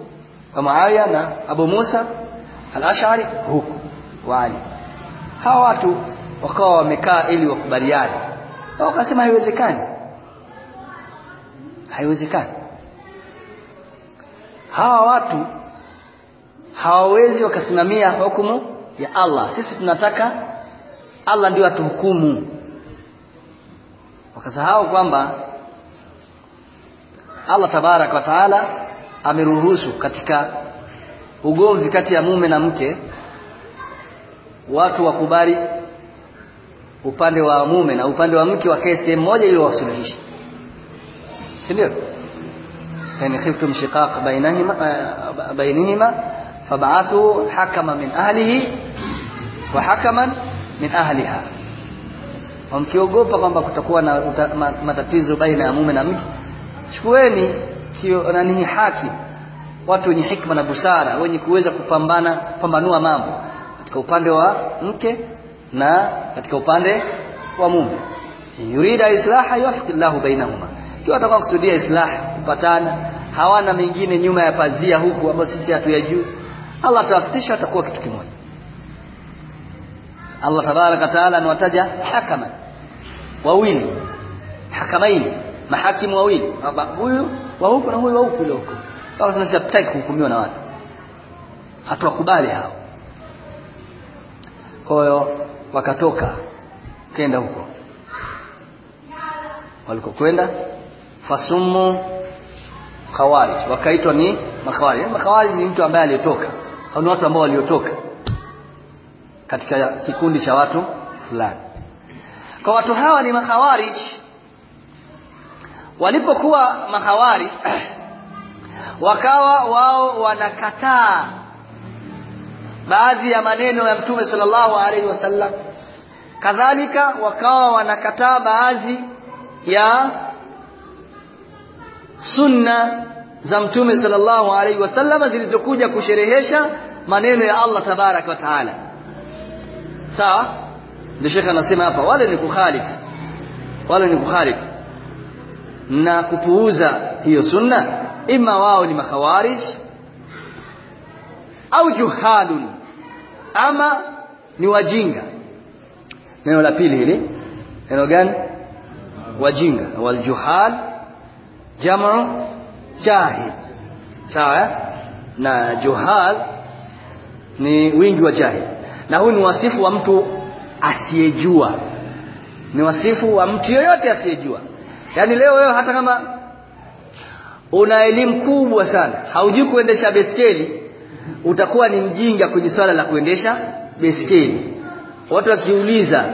kwa Muawiya na Abu Musa al-Ash'ari huku wa Ali. Hawa watu wakawa wamekaa ili wakubaliane. Wakasema haiwezekani. Haiwezekani hawa watu hawawezi wakasimamia hukumu ya Allah. Sisi tunataka Allah ndio atuhukumu. Wakasahau kwamba Allah tabarak wa taala ameruhusu katika ugomvi kati ya mume na mke watu wakubali upande wa mume na upande wa mke wakae sehemu moja ili wasuluhishe si ndio yani khiftum shiqaq بينهما, bainihima fab'athu حكما min ahlihi wa hakaman min ahliha mkiogopa kwamba kutakuwa na matatizo baina ya mume na mke. Chukueni nani haki. Watu wenye hikma na busara wenye kuweza kupambana pambanua mambo katika upande wa mke na katika upande wa mume. Yurida islaha yuwaffiqillahu bainahuma. Kiwa atakwa kusudia islah kupatana hawana mengine nyuma ya pazia huku ambayo sisi hatuyajui. Allah atawafitisha atakuwa kitu kimoja. Allah tabaraka taala anawataja hakama wawili. Hakamaini mahakimu wawili. Huyu wa huku na huyu wa huku ile huko kwa sisi hatutaki kuhukumiwa na watu. Hatuwakubali hao. Kwa hiyo wakatoka kenda huko. Walikokwenda fasumu khawarij. Wakaitwa ni makhawarij. Makhawarij ni mtu ambaye aliyetoka au ni watu ambao waliotoka katika kikundi cha watu fulani. Kwa watu hawa ni makhawarij. Walipokuwa makhawari (clears throat) wakawa wao wanakataa baadhi ya maneno ya mtume sallallahu alaihi wasallam. Kadhalika wakawa wanakataa baadhi ya sunna za mtume sallallahu alaihi wasallam zilizokuja kusherehesha maneno ya Allah tabarak wa taala sawa ndio shekha anasema hapa wale ni kukhalifu wale ni kukhalifu na kupuuza hiyo sunna ima wao ni makhawarij au juhalun ama ni wajinga neno la pili hili neno gani wajinga waljuhal jamu jahil. Sawa na johal ni wingi wa jahil. Na huu ni wasifu wa mtu asiyejua. Ni wasifu wa mtu yoyote asiyejua. Yaani leo wewe hata kama una elimu kubwa sana haujui kuendesha beskeli utakuwa ni mjinga kwenye swala la kuendesha beskeli watu wakiuliza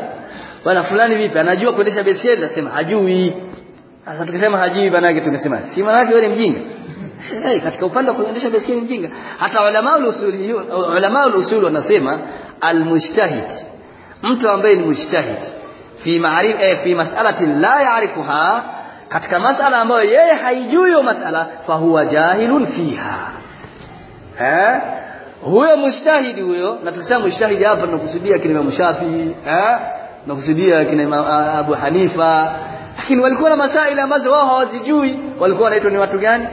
bwana fulani vipi? Anajua kuendesha beskeli nasema hajui sasa tukisema hajui maana yake tungesema si maana yake wewe ni mjinga hey, katika upande wa kuendesha beskeli mjinga hata ulama ulusuli ulama ulusuli wanasema almujtahid mtu ambaye ni mujtahid fi ma'rif eh, fi mas'alati la ya'rifuha katika masala ambayo yeye haijui hiyo masala fahuwa jahilun fiha eh huyo mujtahidi huyo na tukisema mujtahidi hapa tunakusudia kina Imam Shafi eh tunakusudia kina Abu Hanifa lakini walikuwa na masaili ambazo wao hawazijui. Walikuwa wanaitwa ni watu gani?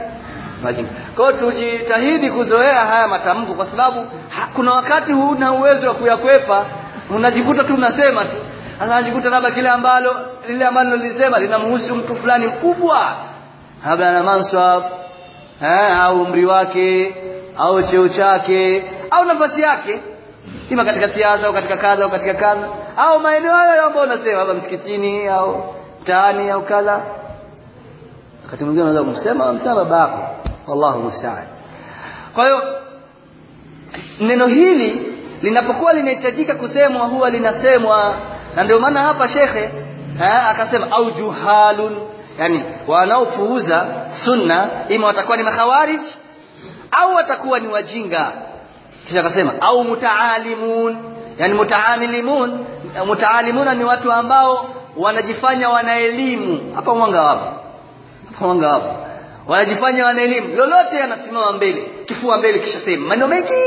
Majini. Kwa tujitahidi kuzoea haya matamko kwa sababu ha, kuna wakati huna uwezo wa kuyakwepa. Unajikuta tu unasema tu. Sasa unajikuta labda kile ambalo lile ambalo nilisema linamhusu mtu fulani mkubwa labda na mansab eh au umri wake au cheo chake au nafasi yake. Ima katika siasa au katika kadha au katika kadha. Au maeneo hayo ambayo unasema labda msikitini au mtaani au kadha. Wakati mwingine unaweza kumsema msema babako wallahu musta'an. Kwa hiyo neno hili linapokuwa linahitajika kusemwa huwa linasemwa. Na ndio maana hapa shekhe ha, akasema au juhalun. Yani wanaopuuza sunna ima watakuwa ni makhawarij au watakuwa ni wajinga. Kisha akasema au mutaalimun. Yani mutaamilimun. Mutaalimuna ni watu ambao wanajifanya wana elimu hapa mwanga wapo hapa mwanga wapo wanajifanya wana elimu lolote anasimama mbele kifua mbele kisha sema maneno mengi (laughs)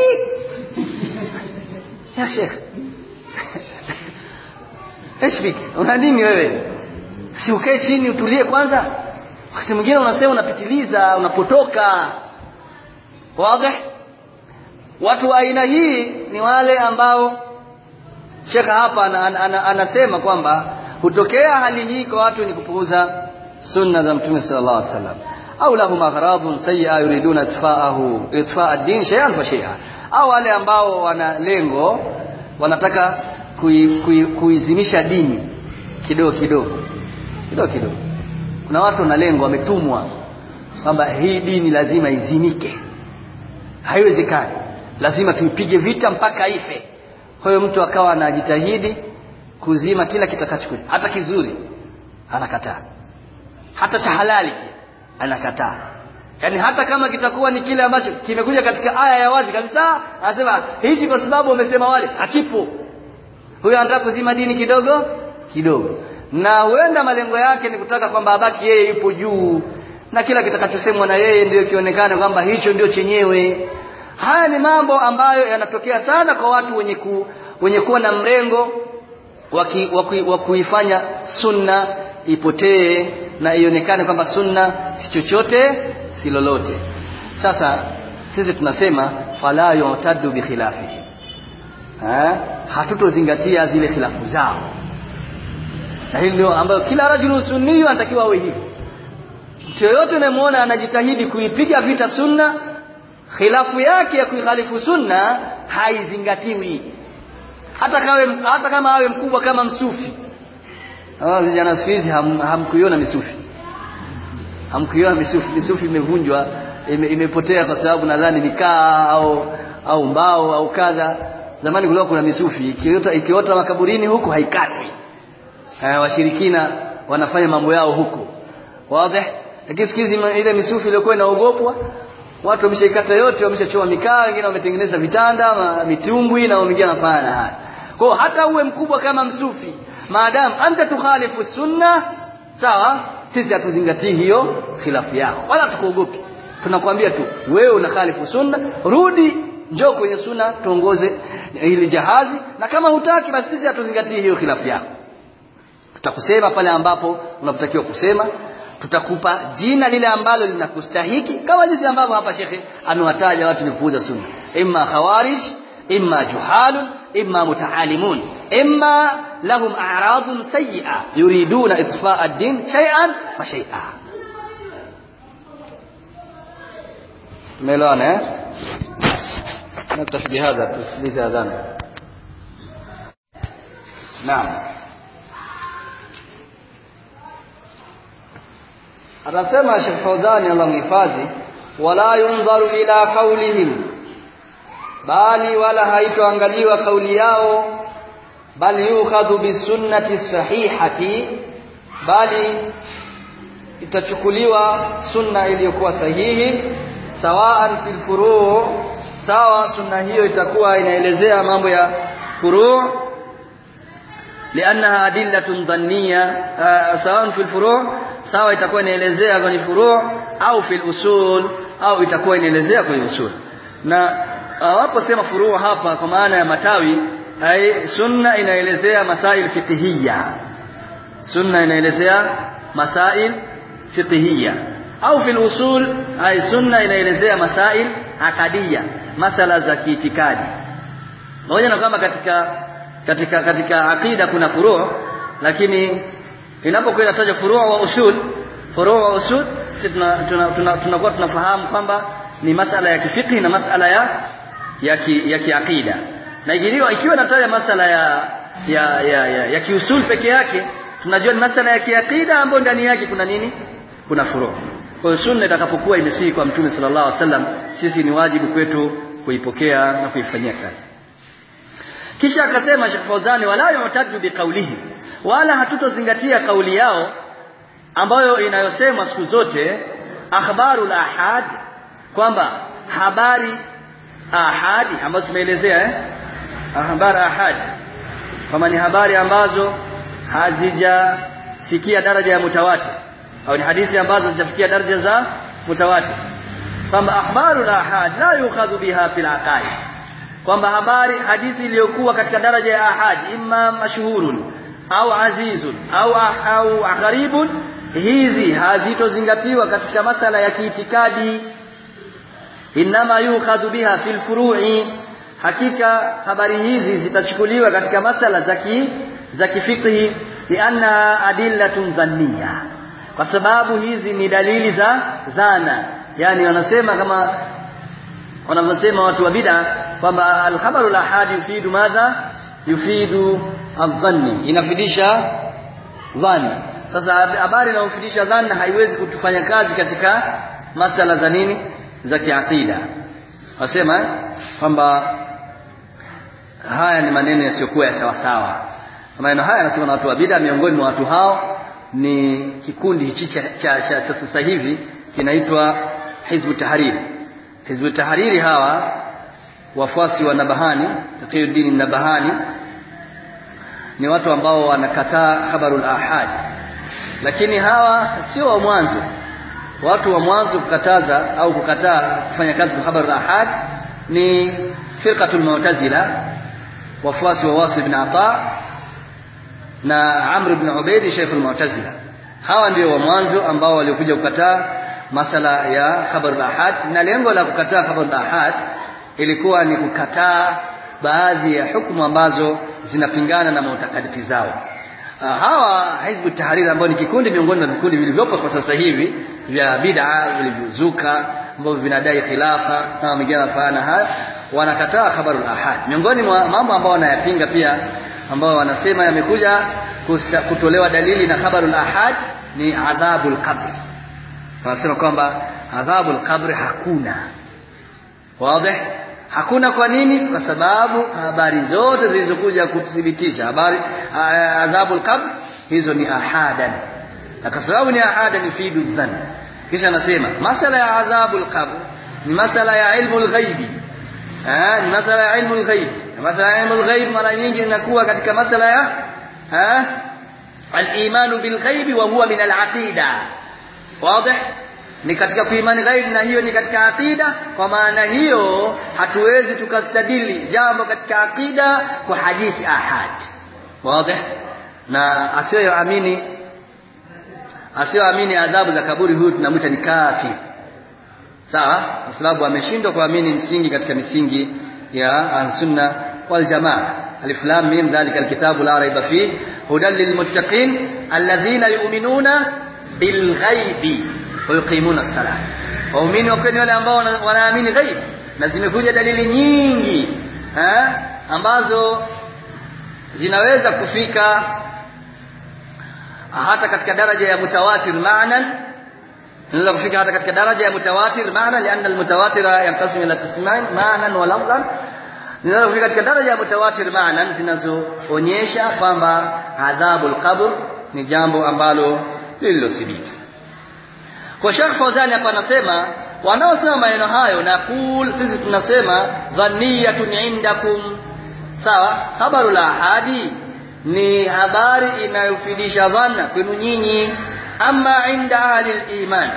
ya sheikh Eshbik, una nini wewe? Si ukae chini utulie kwanza? Wakati mwingine unasema unapitiliza, unapotoka. Wazi? Watu wa aina hii ni wale ambao Shekha hapa anasema an, an, anasema kwamba hutokea hali hii kwa watu ni kupuuza sunna za Mtume sallallahu alaihi wasallam. Au lahum agharadun sayyi'a yuriduna itfa'ahu itfa'a ad-din shay'an fa shay'a. Au wale ambao wana lengo wanataka kuizimisha kui, kui dini kidogo kidogo kidogo kidogo. Kuna watu na lengo wametumwa kwamba hii dini lazima izimike. Haiwezekani. Lazima tuipige vita mpaka ife. Kwa hiyo mtu akawa anajitahidi kuzima kila kitakachokuja hata kizuri anakataa. Hata cha halali anakataa. Yaani hata kama kitakuwa ni kile ambacho kimekuja katika aya ya wazi kabisa anasema hichi kwa sababu wamesema wale hakipo. Huyo anataka kuzima dini kidogo kidogo. Na huenda malengo yake ni kutaka kwamba abaki yeye yupo juu na kila kitakachosemwa na yeye ndio kionekane kwamba hicho ndio chenyewe. Haya ni mambo ambayo yanatokea sana kwa watu wenye ku, wenye kuwa na mrengo wa kuifanya sunna ipotee na ionekane kwamba sunna si chochote si lolote. Sasa sisi tunasema fala yu'taddu bi khilafihi. Ha? hatutozingatia zile khilafu zao. Na hili ndio ambayo kila rajulu sunni anatakiwa awe hivyo mtu yoyote unayemwona anajitahidi kuipiga vita sunna khilafu yake ya kuikhalifu sunna haizingatiwi hata kawe hata kama awe mkubwa kama msufi. Ah vijana siku hizi ham, hamkuiona misufi. Hamkuiona misufi. Misufi imevunjwa ime, imepotea kwa sababu nadhani nikaa au au mbao au kadha. Zamani kulikuwa kuna misufi. Ikiota ikiota makaburini huku haikatwi. Eh, washirikina wanafanya mambo yao huko wazi. Lakini siku hizi ile misufi iliyokuwa inaogopwa watu wameshaikata yote wameshachoa mikaa wengine wametengeneza vitanda mitumbwi na wengine wanafanya kwa hata uwe mkubwa kama msufi maadamu anta tukhalifu sunna sawa? Sisi hatuzingatii hiyo khilafu yako. Wala tukuogopi tunakwambia tu wewe unakhalifu sunna rudi njoo kwenye sunna tuongoze ili jahazi. Na kama hutaki basi sisi hatuzingatii hiyo khilafu yako. Tutakusema pale ambapo unapotakiwa kusema. Tutakupa jina lile ambalo linakustahiki kama jinsi ambavyo hapa shekhe amewataja watu kupuuza sunna. Imma khawarij إما جهال إما متعالمون إما لهم أعراض سيئة يريدون إطفاء الدين شيئا فشيئا. ميلان نفتح بهذا لزادان نعم. anasema Sheikh Fauzani Allah mhifadhi ولا ينظر إلى قولهم. bali wala haitoangaliwa kauli yao bali yukhadhu bisunnati sahihati bali itachukuliwa sunna iliyokuwa sahihi sawaan fil furu' sawa sunna hiyo itakuwa inaelezea mambo ya furu' لانها ادله ظنيه سواء في الفروع sawa itakuwa inaelezea kwenye furu' au fil usul au itakuwa inaelezea kwenye usul na waposema furuu hapa kwa maana ya matawi ai sunna inaelezea masail fiqhiyya. Sunna inaelezea masail fiqhiyya. Au fil usul ai sunna inaelezea masail akadiyya masala za kiitikadi. Pamoja na kwamba katika katika katika akida kuna furuu, lakini inapokuwa inatajwa furuu wa usul furuu wa usul sisi tunakuwa tuna, tuna, tuna tunafahamu kwamba ni masala ya kifiqhi na masala ya ya ki, ya kiakida na ikiwa ikiwa nataja masala ya ya ya, ya, ya kiusul peke yake tunajua ni masala ya kiakida ambayo ndani yake kuna nini? Kuna furu' kwa hiyo sunna itakapokuwa imesihi kwa mtume sallallahu alaihi wasallam sisi ni wajibu kwetu kuipokea na kuifanyia kazi. Kisha akasema Sheikh Fauzani wala yu'tadu biqaulihi wala hatutozingatia kauli yao ambayo inayosema siku zote akhbarul ahad kwamba habari ahadi ambazo tumeelezea eh? Habari ahadi. Kama ni habari ambazo hazijafikia daraja ya mutawatir au ni hadithi ambazo hazijafikia daraja za mutawatir kwamba akhbarul ahad la yukhadhu biha fil aqaid. Kwamba habari hadithi iliyokuwa katika daraja ya ahadi imma mashhurun au azizun au au gharibun hizi hazitozingatiwa katika masala ya kiitikadi inma yukhadhu biha fil furu'i. Hakika habari hizi zitachukuliwa katika masala za ki za kifikhi lianna adillatun zanniya. Kwa sababu hizi ni dalili za dhana yani wanasema kama wanavyosema watu wa bid'a kwamba al-khabaru al-ahad yufidu madha? Yufidu adh-dhanni. Inafidisha dhanni. Sasa habari inayofidisha dhanni haiwezi kutufanya kazi katika masala za nini za kiakida wasema kwamba haya ni maneno yasiyokuwa ya sawa sawa maneno haya yanasema na watu wa bid'a miongoni mwa watu hao ni kikundi hichi cha, cha, cha, cha sasa hivi kinaitwa Hizbu Tahrir. Hizbu Tahriri hawa wafuasi wa Nabahani Taqiyuddin Nabahani ni watu ambao wanakataa khabarul ahad. Lakini hawa sio wa mwanzo watu wa mwanzo kukataza au kukataa kufanya kazi kwa habari ahad ni firqatul mu'tazila wafuasi wa Wasi ibn Ata na Amr ibn Ubayd Sheikh al-Mu'tazila hawa ndio wa mwanzo ambao waliokuja kukataa masala ya khabar ahad na lengo la kukataa khabar ahad ilikuwa ni kukataa baadhi ya hukumu ambazo zinapingana na mutakaddifi zao. Hawa hizbu tahrir ambao ni kikundi miongoni mwa vikundi vilivyopo kwa sasa hivi vya bid'a vilivyozuka ambavyo vinadai khilafa na mengine fana haya wanakataa khabarul ahad. Miongoni mwa mambo ambao wanayapinga pia ambao wanasema yamekuja kutolewa dalili na khabarul ahad ni adhabul qabr. Wanasema kwamba adhabul qabr hakuna. Wazi? Hakuna kwa nini? Kwa sababu habari zote zilizokuja kuthibitisha habari adhabul qabr hizo ni ahadan. Na kwa sababu ni ahadan yufidu dhann kisha anasema masala ya adhabul qabr ni masala ya ilmu al-ghaibi eh masala ya ilmu al-ghaib masala ya ilmu al-ghaib mara nyingi inakuwa katika masala ya eh ghaib wa huwa min al-aqida wazi ni katika kuimani ghaib na hiyo ni katika akida kwa maana hiyo hatuwezi tukastadili jambo katika akida kwa hadithi ahad wazi na asiyoamini asiyoamini adhabu za kaburi huyu tunamwita ni kafi. Sawa? Kwa sababu ameshindwa kuamini msingi katika misingi ya ansunna wal jamaa. Alif lam mim dhalika alkitabu la raiba fi hudan lilmuttaqin alladhina yu'minuna bilghaibi wayuqimuna as-salah. Waumini wakweli wale ambao wanaamini ghaib na zimekuja dalili nyingi ha? ambazo zinaweza kufika hata katika daraja ya mutawatir ma'nan zinaweza kufika hata katika daraja ya mutawatir maana lianna almutawatira yanqasimu ila qismain ma'nan wa lafzan zinaweza kufika katika daraja ya mutawatir ma'nan zinazoonyesha kwamba adhabul qabr ni jambo ambalo lililothibiti. Kwa Sheikh Fawzani hapa anasema wanaosema maneno hayo na kul sisi tunasema dhaniyatun indakum. Sawa? Habaru la ahadi ni habari inayofidisha dhanna kwenu nyinyi. Ama inda ahli iman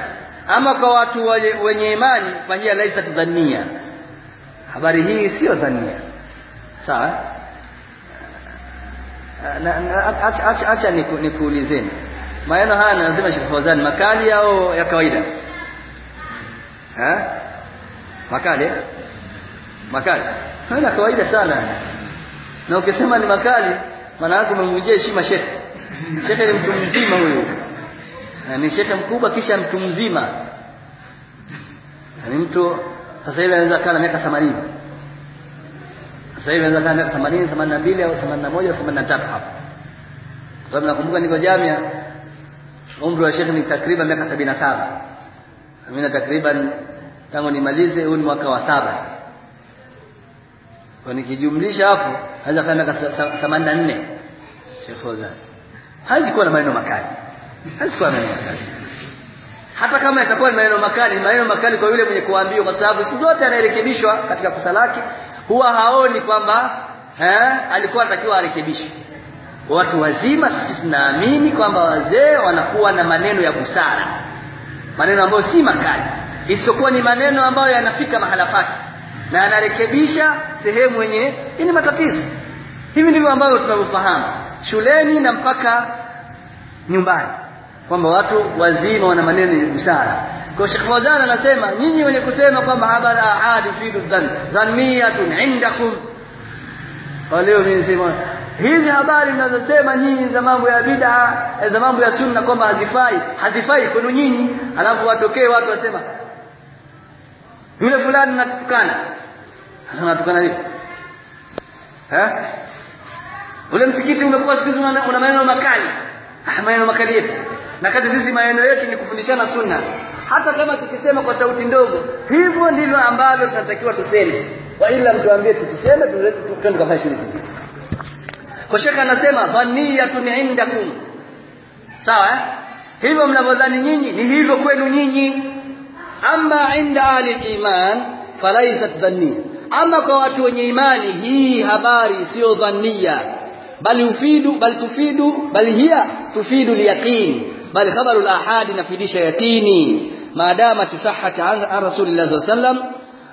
ama kwa watu wenye imani fanyia laisa dhania. Habari hii sio dhania. Sawa? Acha nikuulizeni. Maneno haya anasema Sheikh Fawzan makali au ya kawaida? Ha? Makali? Makali. Haya kawaida sana. Na ukisema ni makali maana yake umemvunjia heshima shekhe shekhe ni mtu mzima huyu. Ni shekhe mkubwa kisha mtu mzima. Ni mtu sasa hivi anaweza kaa na miaka 80 sasa hivi anaweza kaa miaka 80 82 au 81 au 83 hapo. Sababu nakumbuka niko jamia umri wa shekhe ni takriban miaka 77 mimi na takriban tangu nimalize huu ni mwaka wa saba kwa nikijumlisha hapo themanini na nne. Sheikh Fozan hawezi na maneno makali. Hawezi na maneno makali. Hata kama itakuwa ni maneno makali maneno makali kwa yule mwenye kuambiwa kwa sababu siku zote anarekebishwa katika kosa lake huwa haoni kwamba eh, alikuwa anatakiwa arekebishwe. Watu wazima sisi tunaamini kwamba wazee wanakuwa na maneno ya busara. Maneno ambayo si makali. Isiyokuwa ni maneno ambayo yanafika mahala pake na anarekebisha sehemu yenye ni matatizo. Hivi ndivyo ambavyo tunavyofahamu shuleni na mpaka nyumbani kwamba watu wazima wana maneno ya busara. Kwa Sheikh Fawzan anasema nyinyi wenye kusema kwamba habari ahadi fi dhan dhanniyatun indakum. Leo mimi nasema hizi habari mnazosema nyinyi za mambo ya bid'a za mambo ya sunna kwamba hazifai hazifai kwenu nyinyi alafu watokee watu wasema yule fulani natukana sasa natukana vipi eh ule msikiti umekuwa siku una una maneno makali. Ah maneno makali yetu. Na sisi maneno yetu ni kufundishana sunna. Hata kama tukisema kwa sauti ndogo hivyo ndivyo ambavyo tunatakiwa tuseme. Kwa ila mtuambie tusiseme tuende kama shule zingine kwa shaka anasema dhaniyatun indakum. Sawa eh? hivyo mnavyodhani nyinyi ni hivyo kwenu nyinyi. Ama inda ahli iman falaisat dhanniya ama kwa watu wenye imani hii habari sio dhania bali ufidu bali tufidu bali hiya tufidu liyaqin bali khabaru al-ahad inafidisha yaqini. Maadama tusahhat an rasulillah wasallam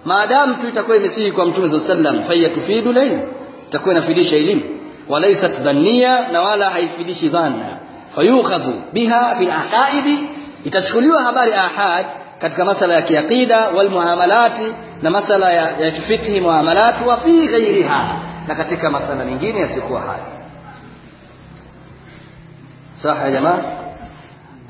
maadamu tu itakuwa imesihi kwa mtume sallallahu faya tufidu lay itakuwa inafidisha elimu. Walaysat dhania na wala haifidishi dhanna fayukhadhu biha fil aqaidi. Itachukuliwa habari ahad katika masala ya kiaqida wal muamalati na masala ya, ya kifikhi muamalat wa fi ghairiha. Na katika masala mengine yasikuwa haya sawa jamaa?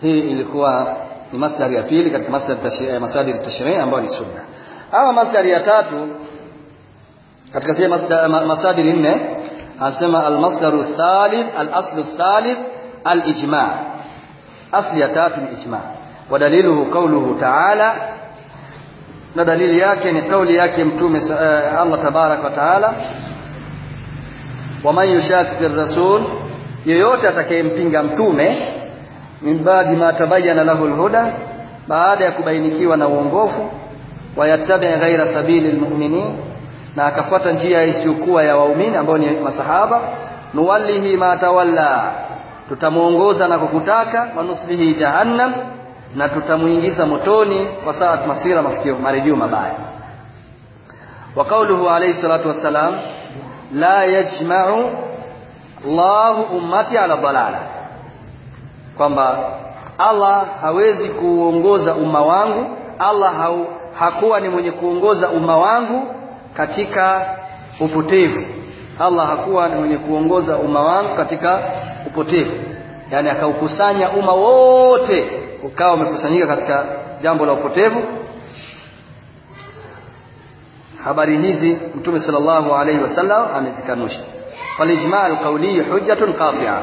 Hii ilikuwa ni masdari ya pili katika masdari masadir tashrii ambayo ni sunna. Ama masdari ya tatu katika zile masadiri nne anasema almasdaru thalith alaslu thalith alijma. Asli ya tatu ni ijma daliluhu qawluhu ta'ala na dalili yake ni kauli yake mtume Allah tabarak wa taala wa waman ar-rasul yeyote atakayempinga mtume min baadi ma tabayyana lahu alhuda baada ya kubainikiwa na uongofu wayattabi ghaira sabili almu'minin na akafuata njia isiyokuwa ya waumini ambao ni masahaba nuwallihi ma tawalla tutamuongoza na kukutaka wanuslihi jahannam na tutamuingiza motoni kwa saa masira masikio marejeo mabaya. Wa kauluhu alayhi salatu wassalam la yajma'u Allah ummati ala dalala. Kwamba Allah hawezi kuongoza umma wangu Allah hau, hakuwa ni mwenye kuongoza umma wangu katika upotevu. Allah hakuwa ni mwenye kuongoza umma wangu katika upotevu. Yani akaukusanya umma wote ukawa umekusanyika katika jambo la upotevu. Habari hizi mtume sallallahu alaihi wasallam amezikanusha. Falijma alqawli hujjatun qati'a.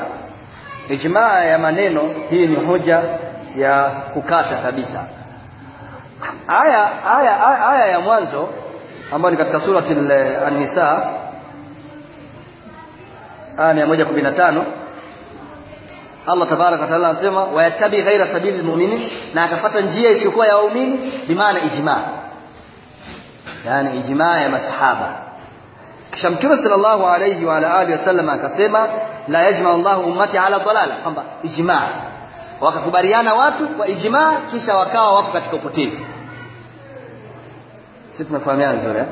Ijmaa ya maneno hii ni hoja ya kukata kabisa. Aya aya aya ya mwanzo ambayo ni katika surati an-nisa aya 115 Allah tabaraka wa taala anasema wayattabi ghaira sabili almu'minin na akafata njia isiyokuwa ya waumini bimaana ijma yani ijma ya masahaba kisha mtume sallallahu alayhi wa ala alihi wasallam akasema la yajma Allahu ummati ala dalala kwamba ijma wakakubaliana watu kwa ijma kisha wakawa wako katika upotevu sisi tunafahamiana vizuri eh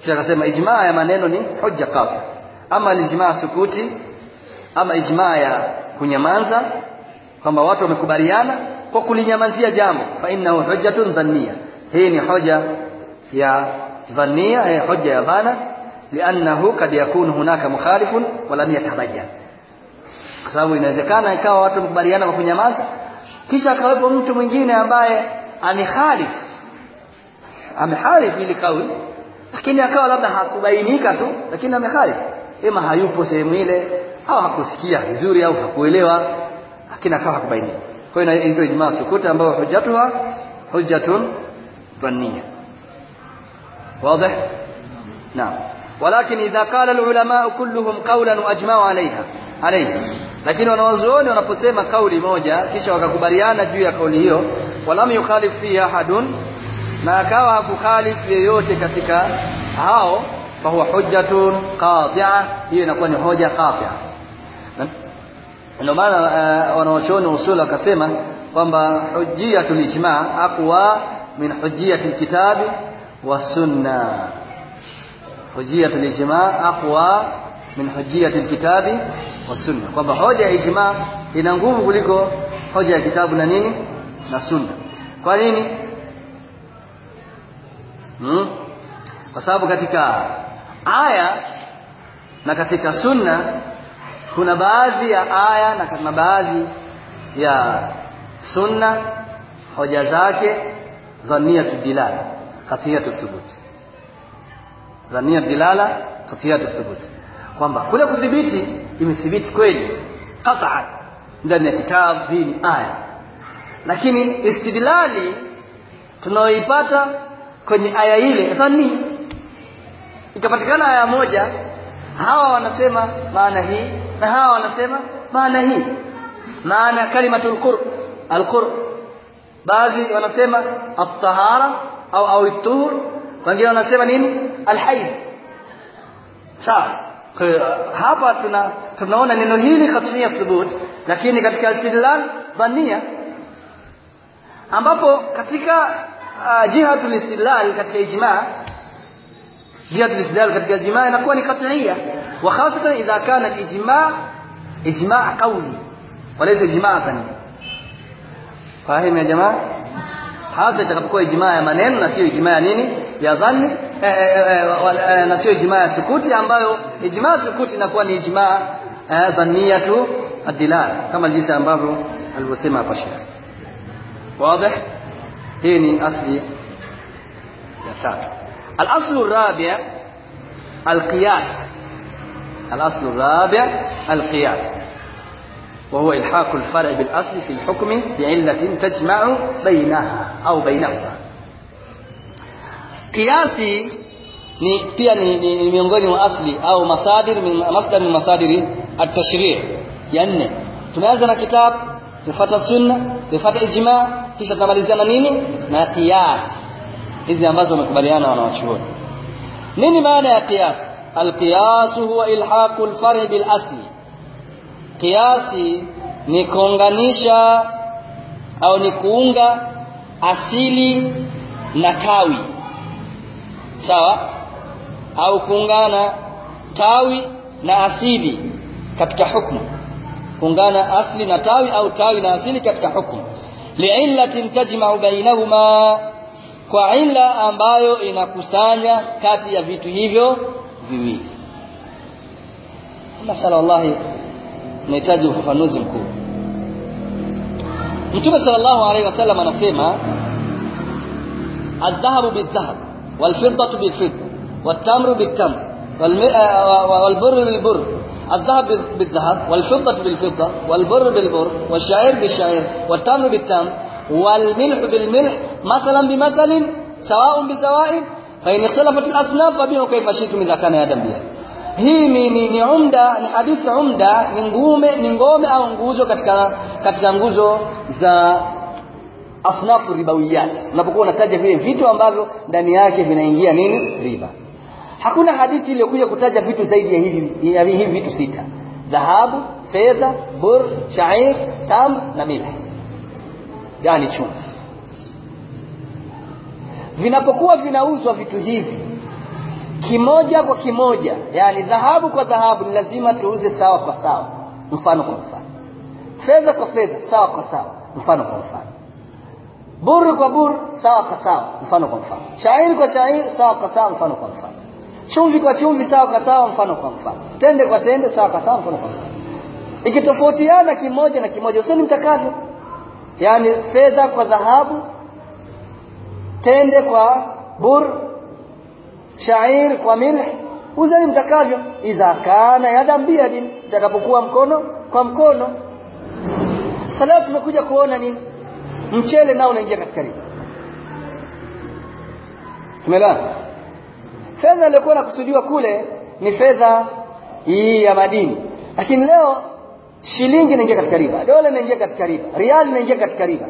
kisha akasema ijma ya maneno ni hujja qati ama alijma sukuti ama ijma ya kunyamaza kwamba watu wamekubaliana kwa kulinyamazia jambo. Fa innahu hujjatun dhanniya. Hii ni hoja ya dhanniya hii hoja ya dhana liannahu kad yakunu hunaka mukhalifun يتبين yatabayyan. Sababu inawezekana ikawa watu wamekubaliana kwa kunyamaza kisha akawepo mtu mwingine ambaye anikhalif amehalif ili kauli lakini akawa labda hakubainika tu lakini amehalif ima hayupo sehemu ile au hakusikia vizuri au hakuelewa lakini akawa hakubainika kwa hiyo ndio ijmaa sukuta ambayo hujjatuha hujjatun dhanniya. Wazi? Naam. Walakin idha qala alulama kulluhum qawlan ajma'u alayha alayhi. Lakini wanawazuoni wanaposema kauli moja kisha wakakubaliana juu ya kauli hiyo walam yukhalif fiha ahadun na akawa hakukhalif yeyote katika hao fahuwa hujjatun qati'a. Hiyo inakuwa ni hoja qati'a. Eh? ndio maana wanaochoni wanawachuoni usuli wakasema kwamba hujjatul ijma aqwa min hujjatil kitabi wa sunna. Hujjatul ijma aqwa min hujjatil kitabi wa sunna. Kwamba hoja ya ijma ina nguvu kuliko hoja ya kitabu na nini? Na sunna. Kwa nini? Hmm? kwa sababu katika aya na katika sunna kuna baadhi ya aya na kuna baadhi ya sunna hoja zake dhaniyatu dilala qatiyatu thubut dhaniyatu dilala qatiyatu thubut kwamba kule kudhibiti imethibiti kweli qat'an ndani ya kitabu hii aya. Lakini istidlali tunaoipata kwenye aya ile dhani ikapatikana aya moja hawa wanasema maana hii na hawa wanasema maana hii maana kalimatul qurb alqurb baadhi wanasema at-tahara au au at-tuhur wengine wanasema nini alhayd sawa hapa tuna tunaona neno hili khatmia thubut lakini katika istidlal dhania ambapo katika uh, jihatul istidlal katika ijma جهة الاستدلال katika الإجماع inakuwa ni kat'iyya وخاصة إذا كان الإجماع إجماع قولي وليس إجماع ظني فاهم يا جماعة hasa itakapokuwa ijmaa ya maneno na sio ijmaa ya nini ya dhanni na sio ijmaa ya sukuti ambayo ijmaa ya sukuti inakuwa ni ijmaa dhannia tu adilala kama jinsi ambavyo alivyosema hapa Sheikh واضح hii ni asli ya tatu الاصل الرابع القياس الاصل الرابع القياس وهو الحاق الفرع بالاصل في الحكم بعله تجمع بينها أو بينهما قياسي ni pia ni, ni, ni miongoni mwa asli au masadir min masdar min masadiri at-tashri' ya nne tumeanza na kitabu tufuata sunna tufuata ijma kisha tunamalizia na nini na qiyas hizi ambazo wamekubaliana wanawachuoni. Nini maana ya qiyas? Alqiyas huwa ilhaqu alfar' bil asli qiyasi ni kuunganisha au ni kuunga asili na tawi. Sawa? Au kuungana tawi na asili katika hukumu kuungana asli na tawi au tawi na asili katika hukumu li'illatin tajma'u bainahuma kwa illa ambayo inakusanya kati ya vitu hivyo viwili masala wallahi inahitaji ufafanuzi mkubwa Mtume sallallahu alaihi wasallam anasema والفضة بالفضة والتمر بالتمر والبر بالبر الذهب بالذهب والفضة بالفضة والبر بالبر والشعير بالشعير والتمر بالتمر والملح بالملح مثلا بمثل سواء بسواء فإن اختلفت الأصناف فبيعوا كيف شئتم إذا كان يدا بيد hii ni, ni, ni umda ni hadithi umda ni ngume ni ngome au nguzo katika katika nguzo za asnafu ribawiyat unapokuwa unataja vile vitu ambavyo ndani yake vinaingia nini riba hakuna hadithi iliyokuja kutaja vitu zaidi ya hivi ya hivi vitu sita dhahabu fedha bur shair tam na milh yani chumvi. Vinapokuwa vinauzwa vitu hivi kimoja kwa kimoja yani dhahabu kwa dhahabu ni lazima tuuze sawa kwa sawa. Mfano kwa mfano. Fedha kwa fedha sawa kwa sawa. Mfano kwa mfano. Buru kwa buru sawa kwa sawa. Mfano kwa mfano. Shairi kwa shairi sawa kwa sawa. Mfano kwa mfano. Chumvi kwa chumvi sawa kwa sawa. Mfano kwa mfano. Tende kwa tende sawa kwa sawa. Mfano kwa mfano. Ikitofautiana kimoja na kimoja useni mtakavyo yani fedha kwa dhahabu tende kwa bur shair kwa milh uzeni mtakavyo. Idha kana yada biyadin itakapokuwa mkono kwa mkono. Salatu tumekuja kuona nini? Mchele nao unaingia katika riba. Tumela fedha iliyokuwa inakusudiwa kule ni fedha hii ya madini. Lakini leo shilingi inaingia katika riba dola inaingia katika riba riali inaingia katika riba.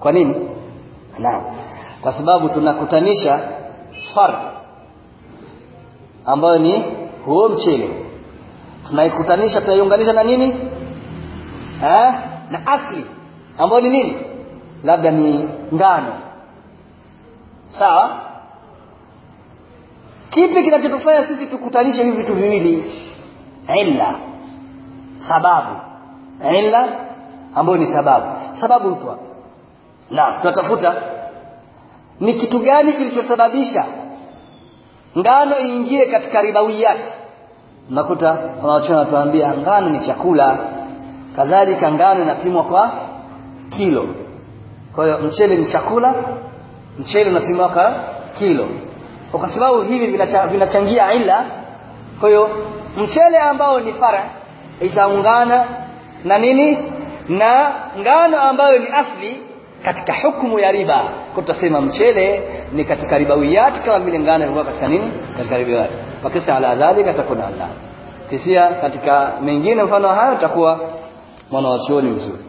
Kwa nini? Naam kwa sababu tunakutanisha farq ambayo ni huo mchele. Tunaikutanisha tunaiunganisha na nini? Eh na asli ambayo ni nini? Labda ni ngano. Sawa? Kipi kinachotufanya sisi tukutanishe hivi vitu viwili illa. Sababu. Illa ambayo ni sababu. Sababu ipo na tunatafuta. Ni kitu gani kilichosababisha ngano iingie katika ribawiyati nakuta wanachana wanatuambia ngano ni chakula. Kadhalika ngano inapimwa kwa kilo. Kwa hiyo mchele ni chakula mchele unapimwa kwa kilo. Kwa sababu hivi vinachangia vinachangia ila kwa hiyo mchele ambao ni fara itaungana na nini? Na ngano ambayo ni asli katika hukumu ya riba. Kutasema mchele ni katika ribawiyat kama vile ngano ilikuwa katika nini? Katika ribawiyat wakisa ala dhalika takuna Allah kisia katika mengine mfano hayo takuwa mwana wa chuoni mzuri.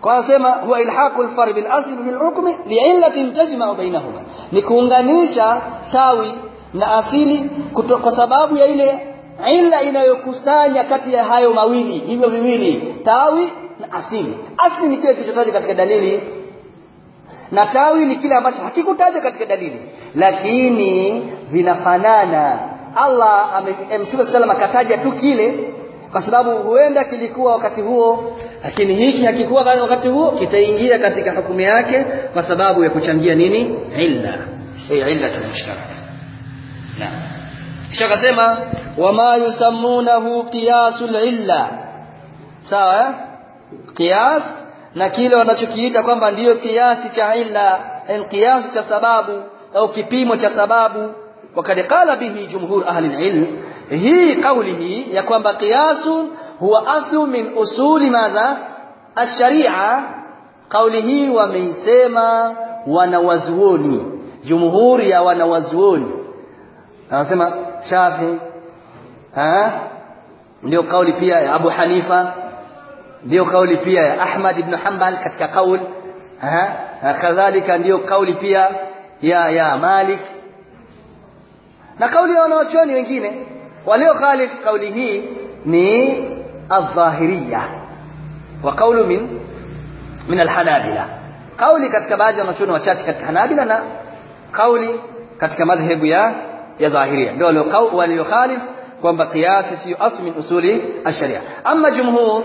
Kwa anasema huwa ilhaqu al-far bil asl fi al-hukm li'illatin tajma'u bainahuma. Ni kuunganisha tawi na asili kwa sababu ya ile illa inayokusanya kati ya hayo mawili hivyo viwili tawi na asili. Asili ni kile kilichotajwa katika dalili na tawi ni kile ambacho hakikutajwa katika dalili lakini vinafanana. Allah Mtume sallam akataja tu kile kwa sababu huenda kilikuwa wakati huo lakini hiki hakikuwa wakati huo kitaingia katika hukumu yake kwa sababu ya kuchangia nini? Illa. Illa tunashtaraka naam kisha akasema wama yusammunahu qiyasul illa. Sawa eh? qiyas na kile wanachokiita kwamba ndiyo kiasi cha illa kiasi cha sababu au kipimo cha sababu. Wakad qala bihi jumhur ahli ilm hii kauli hii ya kwamba qiyasu huwa aslu min usuli madha? Ash-sharia kauli hii wameisema wanawazuoni jumhuri ya wanawazuoni. Anasema Shafi ndio kauli pia ya Abu Hanifa ndio kauli pia ya Ahmad ibn Hanbal katika kauli kadhalika ndio kauli pia ya ya Malik. Na kauli ya wanawachuoni wengine walio khalif kauli hii ni adh-dhahiriyya wa kaulu min min al-hanabila. Kauli katika baadhi ya wanachuoni wachache katika hanabila na kauli katika madhehebu ya ya dhahiria. Ndio walio walio khalif kwamba qiyas sio asli min usuli ash-sharia. Amma jumhur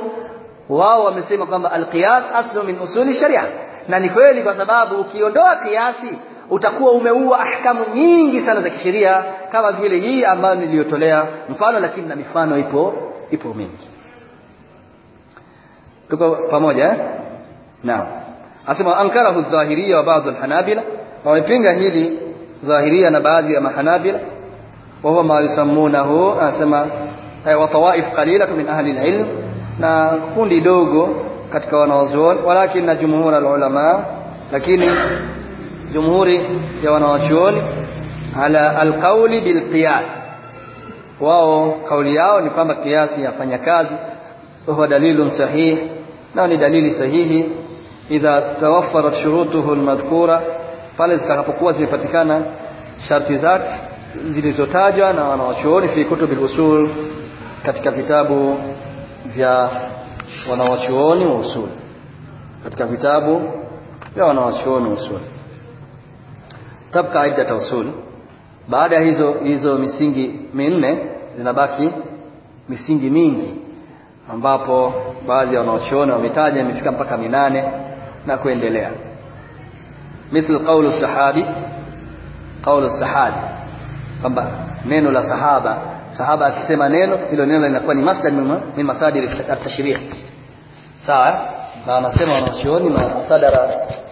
wao wamesema kwamba al-qiyas aslu min usuli sharia. Na ni kweli kwa sababu ukiondoa kiasi utakuwa umeua ahkamu nyingi sana za kisheria kama vile hii ambayo niliyotolea mfano lakini na mifano ipo ipo mingi. Tuko pamoja eh? naam. Asema ankarahu adh-dhahiriyya wa ba'd al-hanabila. Wamepinga hili baadhi ya mahanabila wa huwa ma yusammunahu anasema wa tawaif qalila min ahli al-ilm na kundi dogo katika wanawazuoni walakin na jumhur al-ulama lakini jumhuri ya wanawachuoni ala alqauli bilqiyas wao kauli yao ni kwamba kiasi yafanya kazi huwa dalilun sahih na ni dalili sahihi idha tawaffarat shurutuhu almadhkura pale zitakapokuwa zimepatikana sharti zake zilizotajwa na wanawachuoni fi kutubil usul katika vitabu vya wanawachuoni wa usul. Katika vitabu vya wanawachuoni wa usul. Tabka idda usul. Baada ya hizo hizo misingi minne zinabaki misingi mingi ambapo baadhi ya wanaochuoni wametaja imefika mpaka minane na kuendelea mithl qaulu sahabi qaulu sahabi. Kwamba neno la sahaba sahaba akisema neno hilo neno linakuwa ni masdar min masadir at-tashrih sawa? Na anasema wanachuoni masadara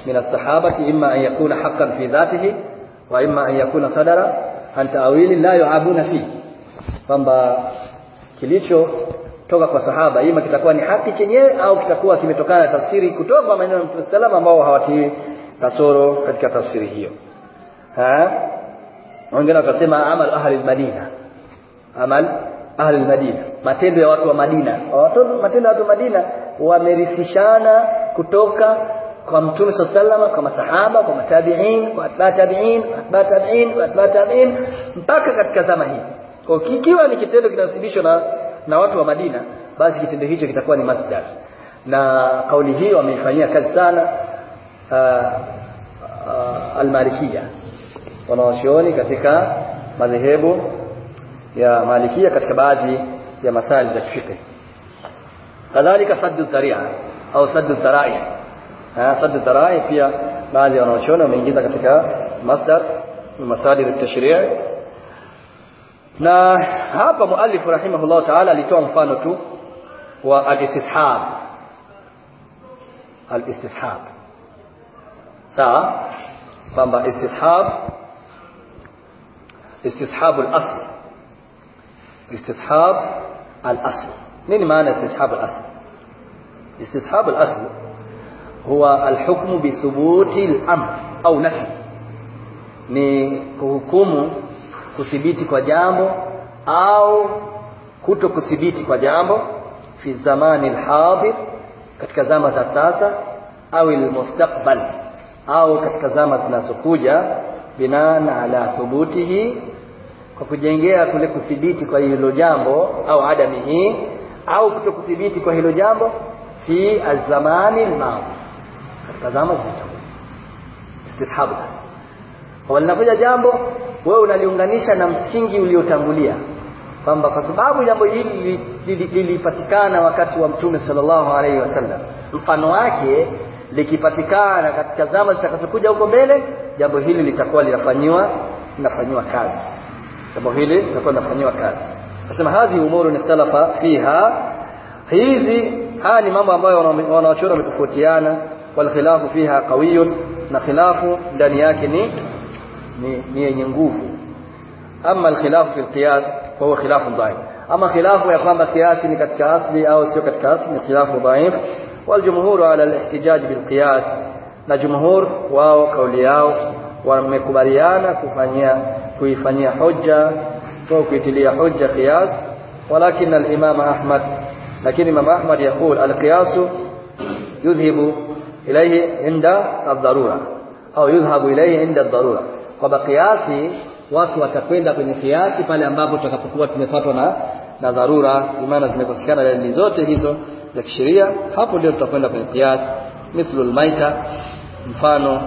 min as-sahabati imma an yakuna haqqan fi dhatihi wa imma an yakuna sadara an ta'wili la yu'abuna fi. Kwamba kilicho toka kwa sahaba ima kitakuwa ni haki chenyewe au kitakuwa kimetokana na tafsiri kutoka maneno ya Mtume sallam ambao hawatii kasoro katika tafsiri hiyo. Wengine wakasema amal ahli madina amal ahli madina matendo ya watu wa Madina. Matendo ya watu wa Madina wamerithishana kutoka kwa Mtume sallama kwa masahaba kwa matabiin kwa atba tabiin atba tabiin atba tabiin mpaka katika zama hizi kwa kikiwa ni kitendo kinasibishwa na na watu wa Madina basi kitendo hicho kitakuwa ni masdar. Na kauli hiyo wameifanyia kazi sana آه، آه، المالكية. ونوشيوني كتك مذهب يا مالكية كتك بعد يا مسائل ذات كذلك صد الزريعة أو صد الزرائع صد الزرائع في بعد ونوشيوني ومن جيدة كتك مصدر مسائل التشريع. نا هابا مؤلف رحمه الله تعالى لتوم فانتو والاستصحاب الاستصحاب sawa kwamba istishab. Istishab al-asl. Istishab al-asl. Nini maana istishab al-asl? Istishab al-asl huwa al-hukmu bi thubuti al-amr au nafi ni kuhukumu kuthibiti kwa jambo au kuto kuthibiti kwa jambo fi zamani al-hadir katika zama za sasa au almustaqbal au katika zama zinazokuja binaan ala thubutihi kwa kujengea kule kuthibiti kwa hilo jambo au adami hii au kuto kuthibiti kwa hilo jambo fi azamani almadi katika zama zilizokuja istishabu basi. Kwa linakuja jambo wewe unaliunganisha na msingi uliotangulia kwamba kwa sababu jambo hili lilipatikana wakati wa mtume sallallahu alaihi wasallam mfano wake likipatikana katika zama zitakazokuja huko mbele jambo hili litakuwa linafanyiwa linafanyiwa kazi. Jambo hili litakuwa linafanyiwa kazi. Nasema hadhi umuru ikhtalafa fiha. Hizi haya ni mambo ambayo wanawachora wametofautiana. Wal khilafu fiha qawiyun na khilafu ndani yake ni ni yenye nguvu. Ama alkhilafu fi alqiyas fa huwa khilafu dhaif. Ama khilafu ya kwamba kiasi ni katika asli au sio katika asli ni khilafu dhaif waljumhuru ala alihtijaj bilqiyas na jumhur wao kauli yao wamekubaliana kufanyia kuifanyia hoja au kuitilia hoja qiyas. Walakin al-imam ahmad lakini imam ahmad yaqul al-qiyas yuzhibu ilayhi inda ad-darura au yuzhabu ilayhi inda ad-darura. Kwa qiyasi watu watakwenda kwenye kiasi pale ambapo tutakapokuwa tumepatwa na na dharura imana zimekosekana dalili zote hizo za kisheria hapo ndio tutakwenda kwenye kiasi mithlu almaita mfano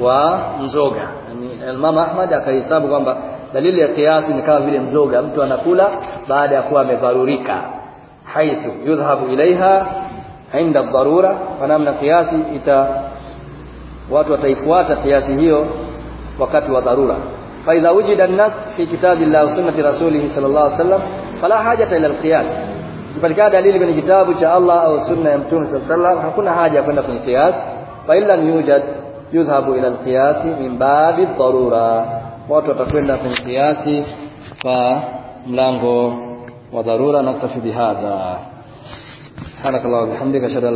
wa mzoga. Yani almama Ahmad akahesabu kwamba dalili ya kiasi ni kama vile mzoga. Mtu anakula baada ya kuwa amedharurika haithu yudhhabu ilaiha inda dharura kwa namna kiasi ita watu wataifuata kiasi hiyo wakati wa dharura. Fa idha wujida an-nas fi kitabillahi wa sunnati rasulih sallallahu alaihi wasallam فلا حاجة إلى القياس. بل كان دليل من كتاب شاء الله أو السنة يمتون صلى الله عليه وسلم حكنا حاجة فنكم القياس. فإن لم يوجد يذهب إلى القياس من باب الضرورة. وتتكون في القياس فملانغو وضرورة نكتفي بهذا. سبحانك الله وبحمدك أشهد